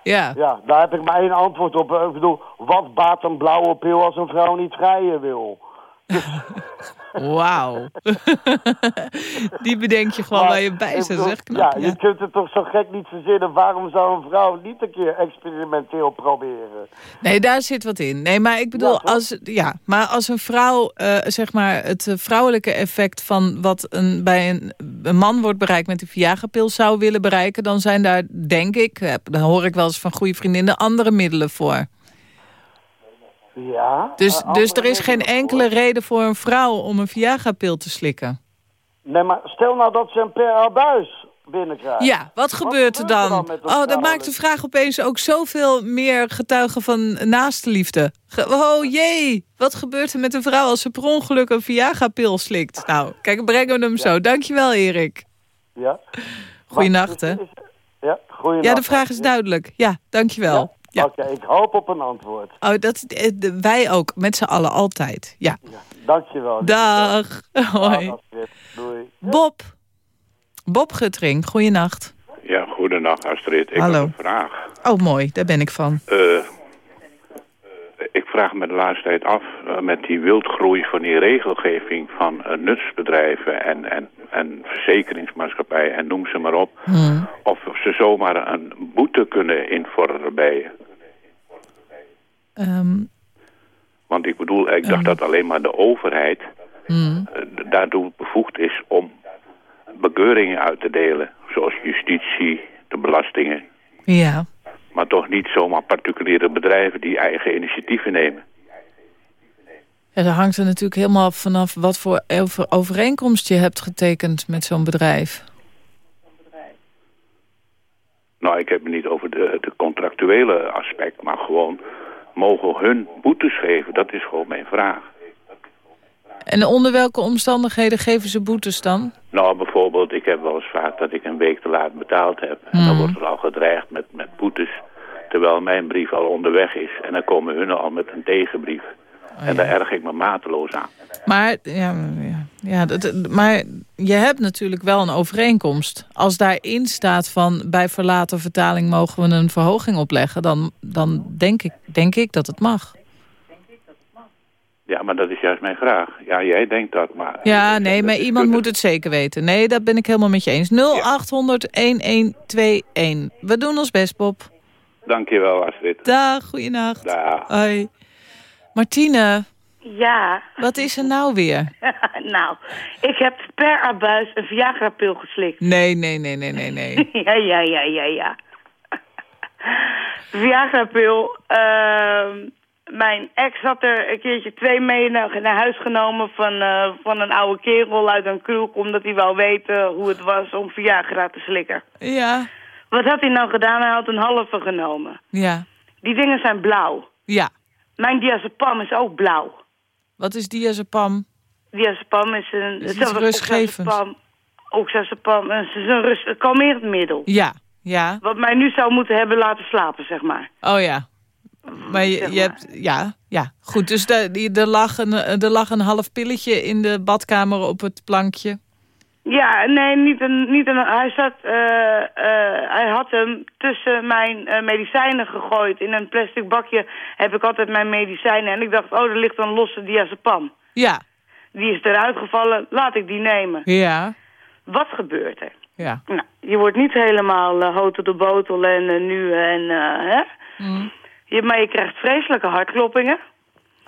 ja. ja, daar heb ik maar één antwoord op. Ik bedoel, wat baat een blauwe pil als een vrouw niet vrijen wil? Wauw. Die bedenk je gewoon waar je bij bedoel, Zeg knap. Ja, ja. je kunt het toch zo gek niet verzinnen. Waarom zou een vrouw niet een keer experimenteel proberen? Nee, daar zit wat in. Nee, maar ik bedoel, Ja, als, ja, maar als een vrouw, eh, zeg maar, het eh, vrouwelijke effect van wat een, bij een, een man wordt bereikt met de Viagra-pil zou willen bereiken, dan zijn daar, denk ik, eh, dan hoor ik wel eens van goede vriendinnen, andere middelen voor. Ja. Dus, dus er is geen enkele reden voor een vrouw om een Viagra-pil te slikken? Nee, maar stel nou dat ze een per abuis binnenkrijgt. Ja, wat gebeurt er dan? Oh, dat maakt de vraag opeens ook zoveel meer getuigen van naaste liefde. Ge- Oh jee, wat gebeurt er met een vrouw als ze per ongeluk een Viagra-pil slikt? Nou, kijk, brengen we hem zo. Dankjewel, Erik. Ja. Goeienacht, hè? Ja, goeienacht. Ja, de vraag is duidelijk. Ja, dankjewel. Ja. Oké, ik hoop op een antwoord. Oh, dat, eh, wij ook, met z'n allen altijd. Ja. Dankjewel. Dag. Hoi. Dag, Astrid. Doei. Bob. Bob Guttering, goeienacht. Ja, goedendag Astrid. Ik Hallo. heb een vraag. Oh, mooi, daar ben ik van. Eh, ik vraag me de laatste tijd af eh, met die wildgroei van die regelgeving van eh, nutsbedrijven en, en, en verzekeringsmaatschappijen en noem ze maar op. Hmm. Of ze zomaar een boete kunnen invorderen bij Ehm, Want ik bedoel, ik dacht dat alleen maar de overheid eh, daartoe bevoegd is om bekeuringen uit te delen. Zoals justitie, de belastingen. Ja. Maar toch niet zomaar particuliere bedrijven die eigen initiatieven nemen. Ja, dat hangt er natuurlijk helemaal vanaf wat voor over- overeenkomst je hebt getekend met zo'n bedrijf. Nou, ik heb het niet over de, de contractuele aspect, maar gewoon mogen hun boetes geven. Dat is gewoon mijn vraag. En onder welke omstandigheden geven ze boetes dan? Nou, bijvoorbeeld, ik heb wel eens vaak dat ik een week te laat betaald heb. En dan Hmm. wordt er al gedreigd met, met boetes, terwijl mijn brief al onderweg is. En dan komen hun al met een tegenbrief. En daar erg ik me mateloos aan. Maar, ja, ja, dat, maar je hebt natuurlijk wel een overeenkomst. Als daarin staat van bij verlaten vertaling mogen we een verhoging opleggen... dan, dan denk, ik, denk ik dat het mag. Ja, maar dat is juist mijn vraag. Ja, jij denkt dat, maar... Ja, nee, maar iemand moet het zeker weten. Nee, dat ben ik helemaal met je eens. 0800-1121. We doen ons best, Bob. Dankjewel, Astrid. Dag, goeienacht. Dag. Hoi. Martine, Ja, wat is er nou weer? nou, ik heb per abuis een Viagra-pil geslikt. Nee, nee, nee, nee, nee, nee. ja, ja, ja, ja, ja. Viagra-pil. ehm, mijn ex had er een keertje twee mee naar, naar huis genomen van, eh, van een oude kerel uit een kroeg... omdat hij wou weten hoe het was om Viagra te slikken. Ja, Wat had hij nou gedaan? Hij had een halve genomen. ja, Die dingen zijn blauw. ja. Mijn diazepam is ook blauw. Wat is diazepam? Diazepam is een... Is als rustgevends. oxazepam. Oxazepam het is een rust, kalmerend middel. Ja, ja. Wat mij nu zou moeten hebben laten slapen, zeg maar. Oh ja. Maar je, je hebt, ja, ja, goed. Dus er, lag een, er lag een half pilletje in de badkamer op het plankje. Ja, nee, niet een, niet een, hij zat, eh, eh, hij had hem tussen mijn eh, medicijnen gegooid. In een plastic bakje heb ik altijd mijn medicijnen. En ik dacht, oh, er ligt een losse diazepam. Ja, Die is eruit gevallen, laat ik die nemen. ja, Wat gebeurt er? ja. Nou, je wordt niet helemaal uh, houten de botel en nu en, eh, hè? Mm. Je, maar je krijgt vreselijke hartkloppingen.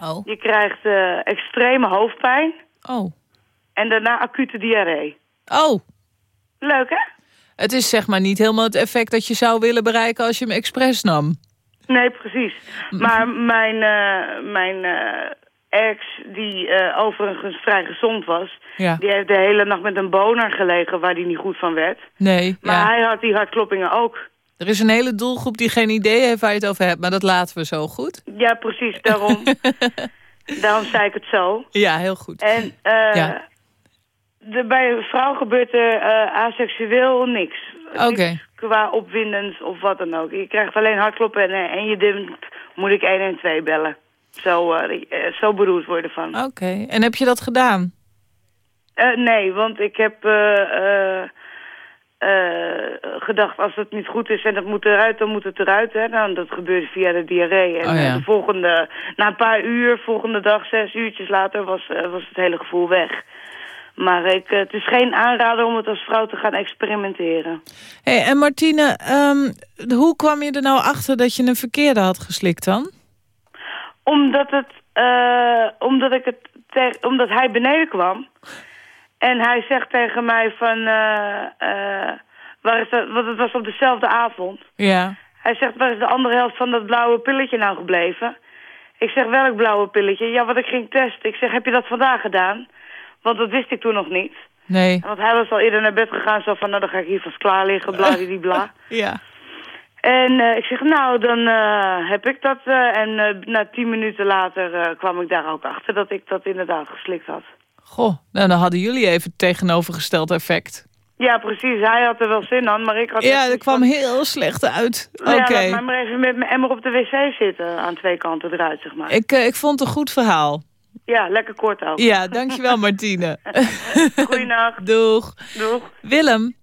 Oh, Je krijgt extreme hoofdpijn. oh, En daarna acute diarree. Oh. Leuk, hè? Het is zeg maar niet helemaal het effect dat je zou willen bereiken als je hem expres nam. Nee, precies. Maar mijn, eh, mijn eh, ex, die eh, overigens vrij gezond was... Ja. die heeft de hele nacht met een boner gelegen waar hij niet goed van werd. Nee, Maar ja. hij had die hartkloppingen ook. Er is een hele doelgroep die geen idee heeft waar je het over hebt, maar dat laten we zo goed. Ja, precies, daarom. daarom zei ik het zo. Ja, heel goed. En Ja. De, bij een vrouw gebeurt er eh asexueel niks. Oké. Qua opwindens of wat dan ook. Je krijgt alleen hartkloppen en, en je denkt, moet ik 112 bellen. Zo, eh, eh, zo beroerd worden van. Oké, en heb je dat gedaan? Eh, nee, want ik heb eh, eh, eh, gedacht, als het niet goed is en het moet eruit, dan moet het eruit. Hè? Nou, dat gebeurde via de diarree. En Oh, ja. eh, de volgende, na een paar uur, volgende dag, zes uurtjes later, was, eh, was het hele gevoel weg. Maar ik, eh, het is geen aanrader om het als vrouw te gaan experimenteren. Hey, en Martine, ehm, hoe kwam je er nou achter dat je een verkeerde had geslikt dan? Omdat, het, eh, omdat, ik het omdat hij beneden kwam. En hij zegt tegen mij van... eh, waar is dat, want het was op dezelfde avond. Ja. Hij zegt, waar is de andere helft van dat blauwe pilletje nou gebleven? Ik zeg, welk blauwe pilletje? Ja, wat ik ging testen. Ik zeg, heb je dat vandaag gedaan? Want dat wist ik toen nog niet. Nee. Want hij was al eerder naar bed gegaan, zo van, nou, dan ga ik hier vast klaar liggen, bla, die bla. Ja. En eh, ik zeg, nou, dan eh, heb ik dat. eh, en na tien minuten later kwam ik daar ook achter dat ik dat inderdaad geslikt had. Goh, nou, dan hadden jullie even het tegenovergesteld effect. Ja, precies. Hij had er wel zin aan, maar ik had... Ja, dat kwam heel slecht uit. Oké. Ja, laat maar even met mijn emmer op de wc zitten, aan twee kanten eruit, zeg maar. Ik, ik vond het een goed verhaal. Ja, lekker kort ook. Ja, dankjewel Martine. Goeienacht. Doeg. Doeg. Willem.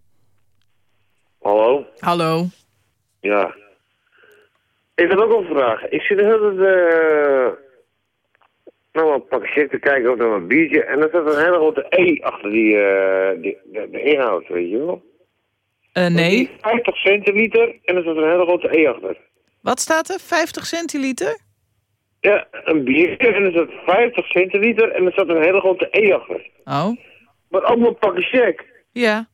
Hallo? Hallo. Ja. Ik had ook een vraag. Ik zit de hele tijd uh, nou, een pak check te kijken of naar een biertje. En er staat een hele grote E achter die, eh, die de, de inhoud, weet je wel? Eh, nee. 50 centiliter en er staat een hele grote E achter. Wat staat er? 50 centiliter? Ja, een biertje en er staat 50 centiliter en er staat een hele grote E achter. Oh. Maar ook mijn pakje check. Ja.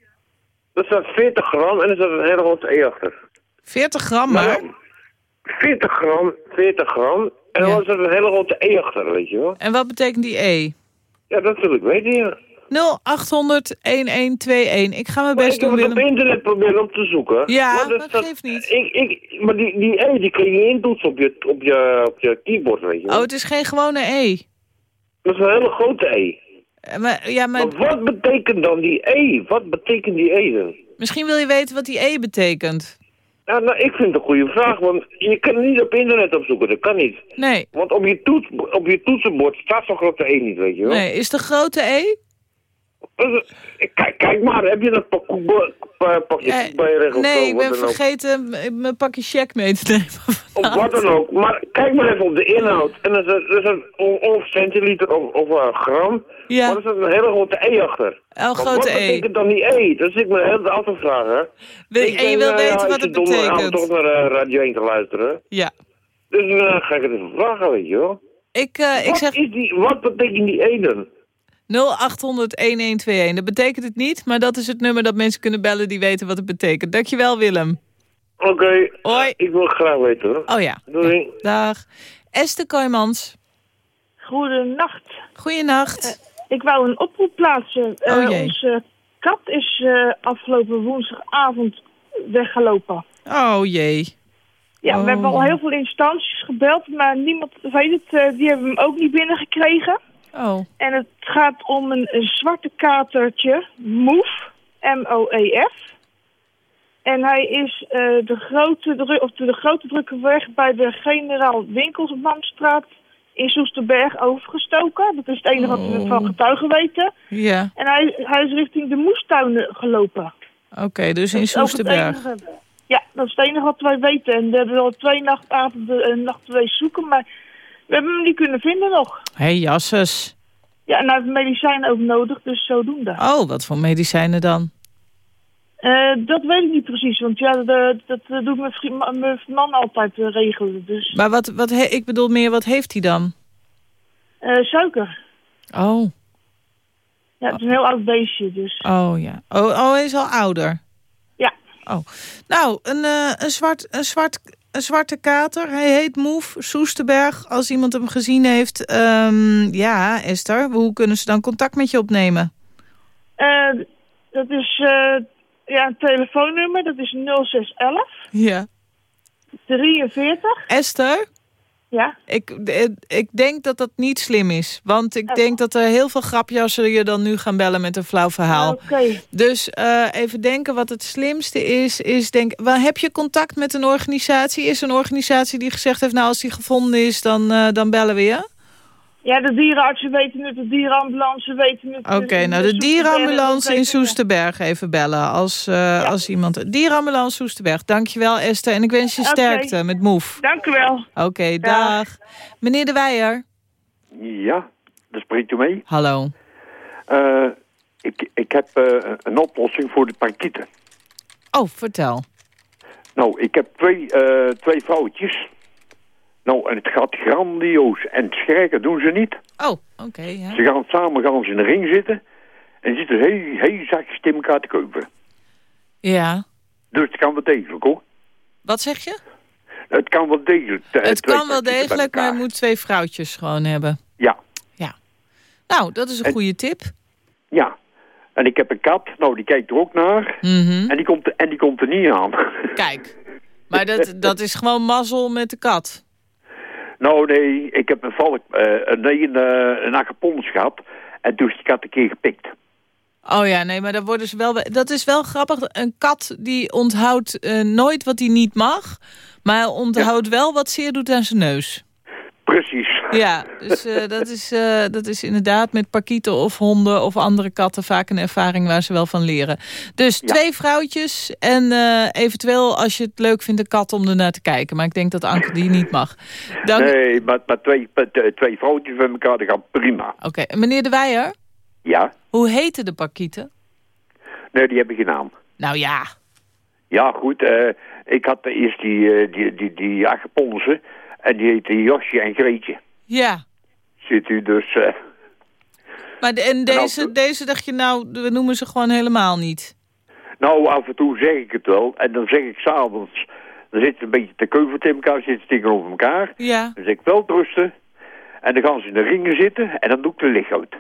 Er staat 40 gram en er staat een hele grote E achter. 40 gram maar? 40 gram, 40 gram. En dan was er een hele grote E achter, weet je wel. En wat betekent die E? Ja, dat wil ik weten, ja. 0800 1121. Ik ga mijn best ik heb doen, het op Willem. internet proberen op te zoeken. Ja, maar dat geeft niet. Ik, ik, maar die, die E, die kun je intoetsen op je, op, je, op je keyboard, weet je wel. Oh, het is geen gewone E. Dat is een hele grote E. Eh, Maar, ja, maar Maar wat betekent dan die E? Wat betekent die E dan? misschien wil je weten wat die E betekent. Ja, nou, ik vind het een goede vraag, want je kan het niet op internet opzoeken, dat kan niet. Nee. Want op je, toets, op je toetsenbord staat zo'n grote E niet, weet je wel. Nee, is de grote E? Eh, Kijk, kijk maar, heb je dat pak- pakje Eh, bij nee, ik wat ben vergeten mijn pakje check mee te nemen. Of wat dan ook. Maar kijk maar even op de inhoud. En dan is o- of centiliter of, of eh, gram. Ja. Maar er staat een hele grote E achter. Een grote wat E. betekent dan die E? Dat zit ik me tijd af te vragen. Wil- Ik en je wil eh, weten wat ik het zit donderdagavond betekent. toch naar eh, Radio 1 te luisteren. Ja. Dus dan eh, ga ik het even vragen, weet je wel. Ik, eh, ik wat, zeg is die, wat betekent die E dan? 0800 1121. Dat betekent het niet, maar dat is het nummer dat mensen kunnen bellen die weten wat het betekent. Dankjewel Willem. Oké. Hoi. Ik wil graag weten hoor. Oh ja. Doei. Dag. Esther Koymans. Goedenacht. Goedenacht. Ik wou een oproep plaatsen. Eh, Oh jee. onze kat is eh, afgelopen woensdagavond weggelopen. Oh jee. Ja, Oh. we hebben al heel veel instanties gebeld, maar niemand weet het. eh, die hebben hem ook niet binnengekregen. Oh. En het gaat om een, een zwarte katertje, Moef, M-O-E-F. En hij is eh, de, grote, of de, de grote drukke weg bij de Generaal Winkelsmanstraat in Soesterberg overgestoken. Dat is het enige wat we Oh. van getuigen weten. Ja, En hij, hij is richting de moestuinen gelopen. oké, dus in Soesterberg. Ja, dat is het enige wat wij weten. En we hebben al twee nachtavonden en nachten zoeken, maar we hebben hem niet kunnen vinden nog. Hé, hey, jasses. Ja, en hij heeft medicijnen ook nodig, dus zodoende. Oh, wat voor medicijnen dan? Eh, dat weet ik niet precies, want ja, dat, dat, dat doet mijn, man altijd eh, regelen. Dus Maar wat, wat he- ik bedoel meer, wat heeft hij dan? Eh, suiker. Oh, Ja, het is een heel oud beestje, dus. oh ja. Oh, oh hij is al ouder. Ja. Oh. Nou, een, eh, een, zwart, een, zwart, een zwarte kater. Hij heet Moef Soesterberg. Als iemand hem gezien heeft. Ehm, ja, Esther, hoe kunnen ze dan contact met je opnemen? Eh, dat is eh, ja, een telefoonnummer, dat is 0611 Ja. 43. Esther? Ja? Ik, eh, ik denk dat dat niet slim is. Want ik denk dat er heel veel grapjassen je dan nu gaan bellen met een flauw verhaal. Oké. Dus eh, even denken wat het slimste is. is denk, wel, heb je contact met een organisatie? Is er een organisatie die gezegd heeft... nou, als die gevonden is, dan, eh, dan bellen we je? Ja, de dierenartsen weten het, de dierenambulance weten het. Oké, nou de dierenambulance in Soesterberg even bellen. Als, eh, als iemand... Dierenambulance Soesterberg, dankjewel Esther. En ik wens je sterkte met Moef. Dank u wel. Oké, Dag. dag. Meneer De Weijer. Ja, daar spreekt u mee. Hallo. Eh, ik, ik heb eh, een oplossing voor de parkieten. Oh, vertel. Nou, ik heb twee, eh, twee vrouwtjes. Nou, en het gaat grandioos. En het schrikken doen ze niet. Oh, oké. ja. Ze gaan samen gaan ze in de ring zitten. En zitten heel, heel zachtjes tegen elkaar te kopen. Ja. Dus het kan wel degelijk hoor. Wat zeg je? Het kan wel degelijk. eh, Het kan wel degelijk, maar je moet twee vrouwtjes gewoon hebben. Ja. Ja. Nou, dat is een En- goede tip. Ja. En ik heb een kat, nou die kijkt er ook naar. Mhm. En, die komt, en die komt er niet aan. Kijk. Maar dat, dat is gewoon mazzel met de kat. Nou nee, ik heb een valk, eh, nee, een, eh, een akapons gehad. En toen is die kat een keer gepikt. Oh ja, nee, maar daar worden ze wel... Dat is wel grappig. Een kat die onthoudt eh, nooit wat hij niet mag... maar onthoudt wel wat zeer doet aan zijn neus. Precies. Ja, dus eh, dat, is, eh, dat is inderdaad met parkieten of honden of andere katten vaak een ervaring waar ze wel van leren. Dus twee vrouwtjes en eh, eventueel als je het leuk vindt een kat om ernaar te kijken. Maar ik denk dat Anke die niet mag. Dan... Nee, maar, maar twee, twee vrouwtjes bij elkaar, dat gaat prima. Oké, en meneer De Weijer, Ja? hoe heten de parkieten? Nee, die hebben geen naam. Nou ja, Ja, goed. ik had eerst die, die, die, die akaponsen. En die heette Josje en Greetje. ja. Zit u dus... eh, Maar de- en deze, deze dacht je nou, we noemen ze gewoon helemaal niet. nou, af en toe zeg ik het wel. En dan zeg ik s'avonds... Dan zitten ze een beetje te keuvelen tegen elkaar. Zitten tegenover elkaar. Ja. Dan zeg ik wel rusten. En dan gaan ze in de ringen zitten. En dan doe ik de licht uit.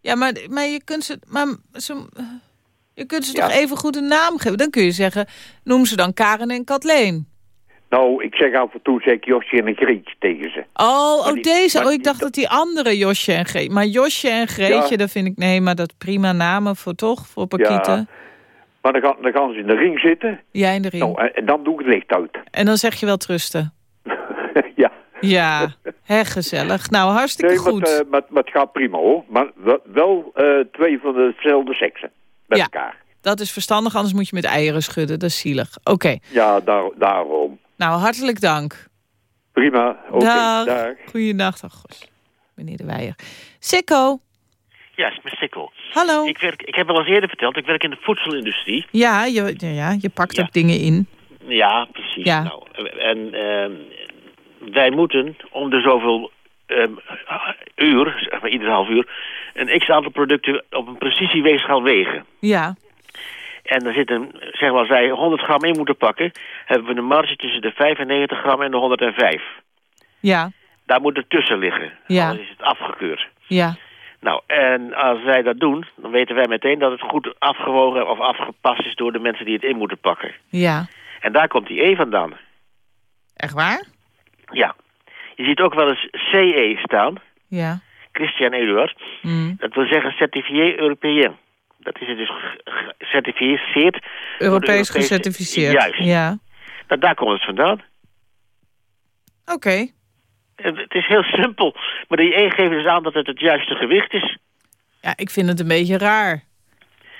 Ja, maar, maar je kunt ze, maar ze, je kunt ze Ja. toch even goed een naam geven? Dan kun je zeggen, noem ze dan Karen en Kathleen. Nou, ik zeg af en toe zeg ik Josje en Greetje tegen ze. Oh, Maar oh die- deze. Oh, ik dacht dat die andere Josje en Greetje. Maar Josje en Greetje, Ja. dat vind ik... Nee, maar dat prima namen voor toch? Voor Pakieten. Ja. Maar dan gaan, dan gaan ze in de ring zitten. Ja, in de ring. Nou, en, en dan doe ik het licht uit. En dan zeg je wel trusten. ja. Ja, hè, gezellig. Nou, hartstikke Nee, goed. eh, maar, maar het gaat prima hoor. Maar wel, eh, twee van dezelfde seksen. Bij Ja. elkaar. Dat is verstandig, anders moet je met eieren schudden. Dat is zielig. Oké, Ja, daar, daarom. Nou, hartelijk dank. Prima. Oké, dag. dag. Goeiedag. Ach, gosh. Meneer De Weijer. Sikko. Ja, is mijn sikkel. Hallo. Ik, werk, ik heb wel eens eerder verteld, ik werk in de voedselindustrie. Ja, je, ja, je pakt ook dingen in. Ja, precies. Ja. Nou, en ehm, wij moeten om de zoveel ehm, uur, zeg maar ieder half uur, een x-aantal producten op een precisieweegschaal wegen. Ja. En er zitten, zeg maar, als wij 100 gram in moeten pakken, hebben we een marge tussen de 95 gram en de 105. Ja. Daar moet het tussen liggen. Ja. Anders is het afgekeurd. Ja. Nou, en als wij dat doen, dan weten wij meteen dat het goed afgewogen of afgepast is door de mensen die het in moeten pakken. Ja. En daar komt die E vandaan. Echt waar? Ja. Je ziet ook wel eens CE staan, Ja. Christian Eduard. Mm. Dat wil zeggen Certifié Européen. Dat is dus ge- gecertificeerd. Europees Europese- gecertificeerd. Juist. Ja. Nou, daar komt het vandaan. Oké. Het is heel simpel. Maar die E geeft dus aan dat het het juiste gewicht is. Ja, ik vind het een beetje raar.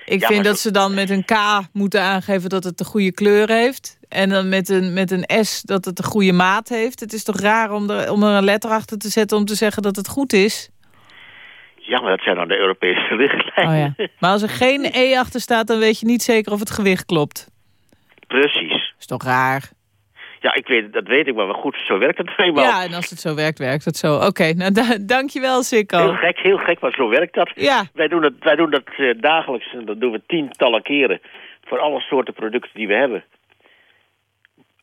Ik Ja, vind dat ze dan met een K moeten aangeven dat het de goede kleur heeft. En dan met een, met een S dat het de goede maat heeft. Het is toch raar om er, om er een letter achter te zetten om te zeggen dat het goed is? Ja, maar dat zijn dan de Europese richtlijnen. Oh ja. Maar als er geen E achter staat, dan weet je niet zeker of het gewicht klopt. Precies. Is toch raar? Ja, ik weet, dat weet ik, maar wel goed, zo werkt het eenmaal. Ja, en als het zo werkt, werkt het zo. Oké, nou da dankjewel Sikko. Heel gek, heel gek, maar zo werkt dat. Ja. Wij doen dat, wij doen dat eh, dagelijks en dat doen we tientallen keren. Voor alle soorten producten die we hebben.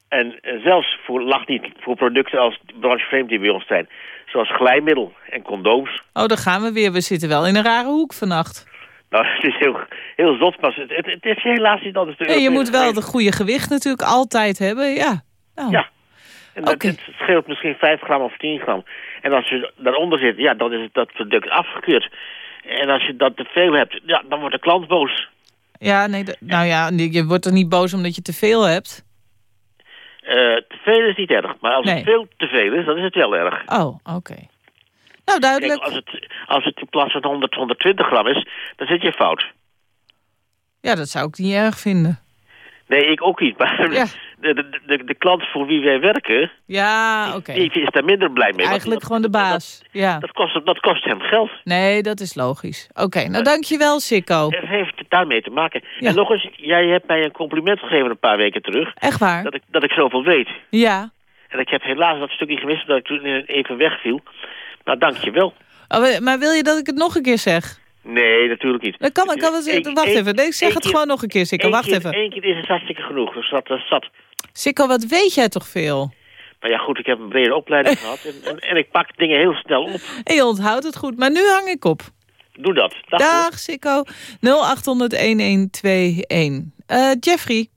En, en zelfs voor, lag niet voor producten als branchevreemd die bij ons zijn. Zoals glijmiddel en condooms. Oh, daar gaan we weer. We zitten wel in een rare hoek vannacht. Nou, het is heel, heel zot, maar het, het, het is helaas niet de En je moet wel het goede gewicht natuurlijk altijd hebben. Ja. Nou. Ja. En dat, het scheelt misschien 5 gram of 10 gram. En als je daaronder zit, ja, dan is het dat product afgekeurd. En als je dat te veel hebt, ja, dan wordt de klant boos. Ja, nee, de- nou ja, je wordt er niet boos omdat je te veel hebt. Eh, te veel is niet erg, maar als Nee. het veel te veel is, dan is het wel erg. Oh, oké. Nou, duidelijk. Kijk, als het, als het in plaats van 100, 120 gram is, dan zit je fout. Ja, dat zou ik niet erg vinden. Nee, ik ook niet. Maar Ja. de, de, de, klant voor wie wij werken, Ja, oké. die is daar minder blij mee. Eigenlijk dat, gewoon de baas. Ja. dat, kost, dat kost hem geld. Nee, dat is logisch. Oké, nou dankjewel, Sikko. Het heeft daarmee te maken. En nog eens, jij hebt mij een compliment gegeven een paar weken terug. Echt waar? Dat ik, dat ik zoveel weet. Ja. En ik heb helaas dat stukje gemist, omdat ik toen even wegviel. Nou, dank je wel. Oh, maar wil je dat ik het nog een keer zeg? Nee, natuurlijk niet. Dat kan, kan wacht even, nee, zeg het gewoon nog een keer, Sikko. één Wacht even. Eén keer is het hartstikke genoeg. Dus dat, dat zat. Sikko, wat weet jij toch veel? Maar ja, goed, ik heb een brede opleiding gehad. En, en, en ik pak dingen heel snel op. En je onthoudt het goed, maar nu hang ik op. Doe dat. Dag. Dag, Sikko. 0800-1121. Eh, Jeffrey,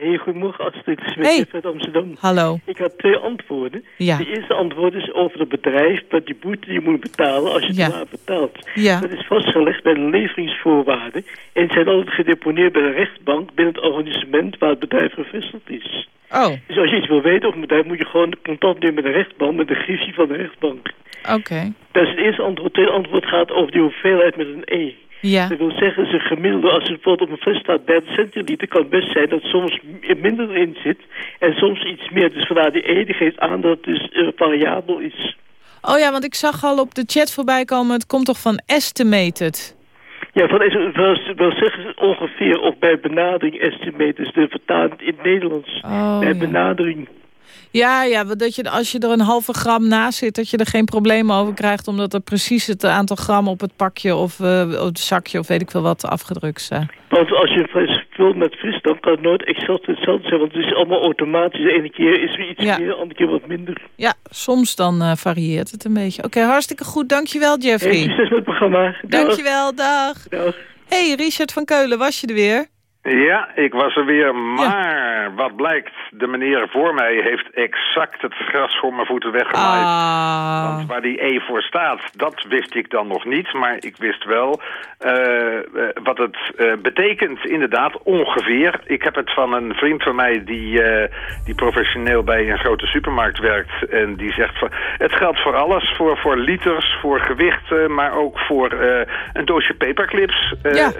Hey, goedemorgen Astrid, met Hey. Uit Amsterdam. hallo. Ik had twee antwoorden. Ja. De eerste antwoord is over het bedrijf dat die boete die je moet betalen als je Ja. het laat betaalt. Ja. Dat is vastgelegd bij de leveringsvoorwaarden en zijn altijd gedeponeerd bij de rechtbank binnen het organisement waar het bedrijf gevestigd is. Oh, Dus als je iets wil weten over een bedrijf moet je gewoon contact nemen met de rechtbank, met de griffie van de rechtbank. oké. Dat is het eerste antwoord. Het tweede antwoord gaat over die hoeveelheid met een E. Ja. Dat wil zeggen, ze gemiddelde, als er bijvoorbeeld op een fles staat 30 centiliter, kan het best zijn dat soms minder erin zit en soms iets meer. Dus vandaar die E, geeft aan dat het dus variabel is. Oh ja, want ik zag al op de chat voorbij komen, het komt toch van estimated? Ja, van is het wel, zeggen ze ongeveer of bij benadering estimators, de vertaling in het Nederlands. Oh, bij benadering. Ja, ja, want dat je, als je er een halve gram naast zit... dat je er geen probleem over krijgt... omdat er precies het aantal gram op het pakje of eh, op het zakje... of weet ik veel wat afgedrukt staat. Want als je vult met frisdrank, kan het nooit exact hetzelfde zijn. Want het is allemaal automatisch. De ene keer is er iets Ja. meer, de andere keer wat minder. Ja, soms dan eh, varieert het een beetje. Oké, hartstikke goed. Dankjewel, Hey, Jeffrey. succes met het programma. Dag. Dankjewel, dag. Dag. hey, Richard van Keulen, was je er weer? Ja, ik was er weer, maar wat blijkt, de meneer voor mij heeft exact het gras voor mijn voeten weggemaaid. Ah. Want waar die E voor staat, dat wist ik dan nog niet, maar ik wist wel eh, eh, wat het eh, betekent inderdaad, ongeveer. Ik heb het van een vriend van mij die, die professioneel bij een grote supermarkt werkt en die zegt van, het geldt voor alles, voor, voor liters, voor gewichten, maar ook voor een doosje paperclips. Ja.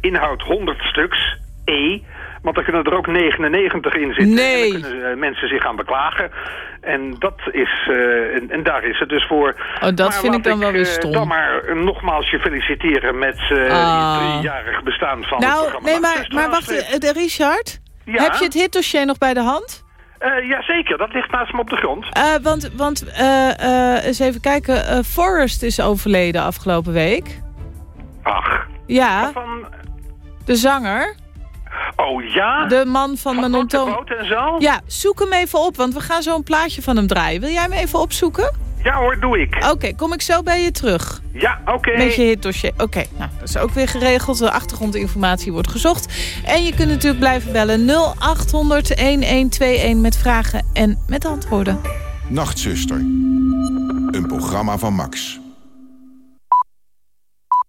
inhoud 100 stuks, E. Want er kunnen er ook 99 in zitten. Nee. En dan kunnen eh, mensen zich gaan beklagen. En dat is, eh, en, en daar is het dus voor. Oh, dat Maar vind ik dan wel weer eh, stom. Dan maar nogmaals je feliciteren met eh Ah. die driejarig bestaan van het Nou, programma. nee, maar, maar wacht, eh, Richard? Ja? Heb je het hitdossier nog bij de hand? Eh, jazeker, dat ligt naast me op de grond. Want, want eens even kijken, Forrest is overleden afgelopen week. Ach. Ja, Van, de zanger. oh ja? De man van Manon Toon. Boot en zo? Ja, zoek hem even op, want we gaan zo een plaatje van hem draaien. Wil jij hem even opzoeken? Ja hoor, doe ik. Oké, kom ik zo bij je terug. Ja, oké. Met je hitdossier. Oké, nou, dat is ook weer geregeld. De achtergrondinformatie wordt gezocht. En je kunt natuurlijk blijven bellen 0800 1121 met vragen en met antwoorden. Nachtzuster. Een programma van Max.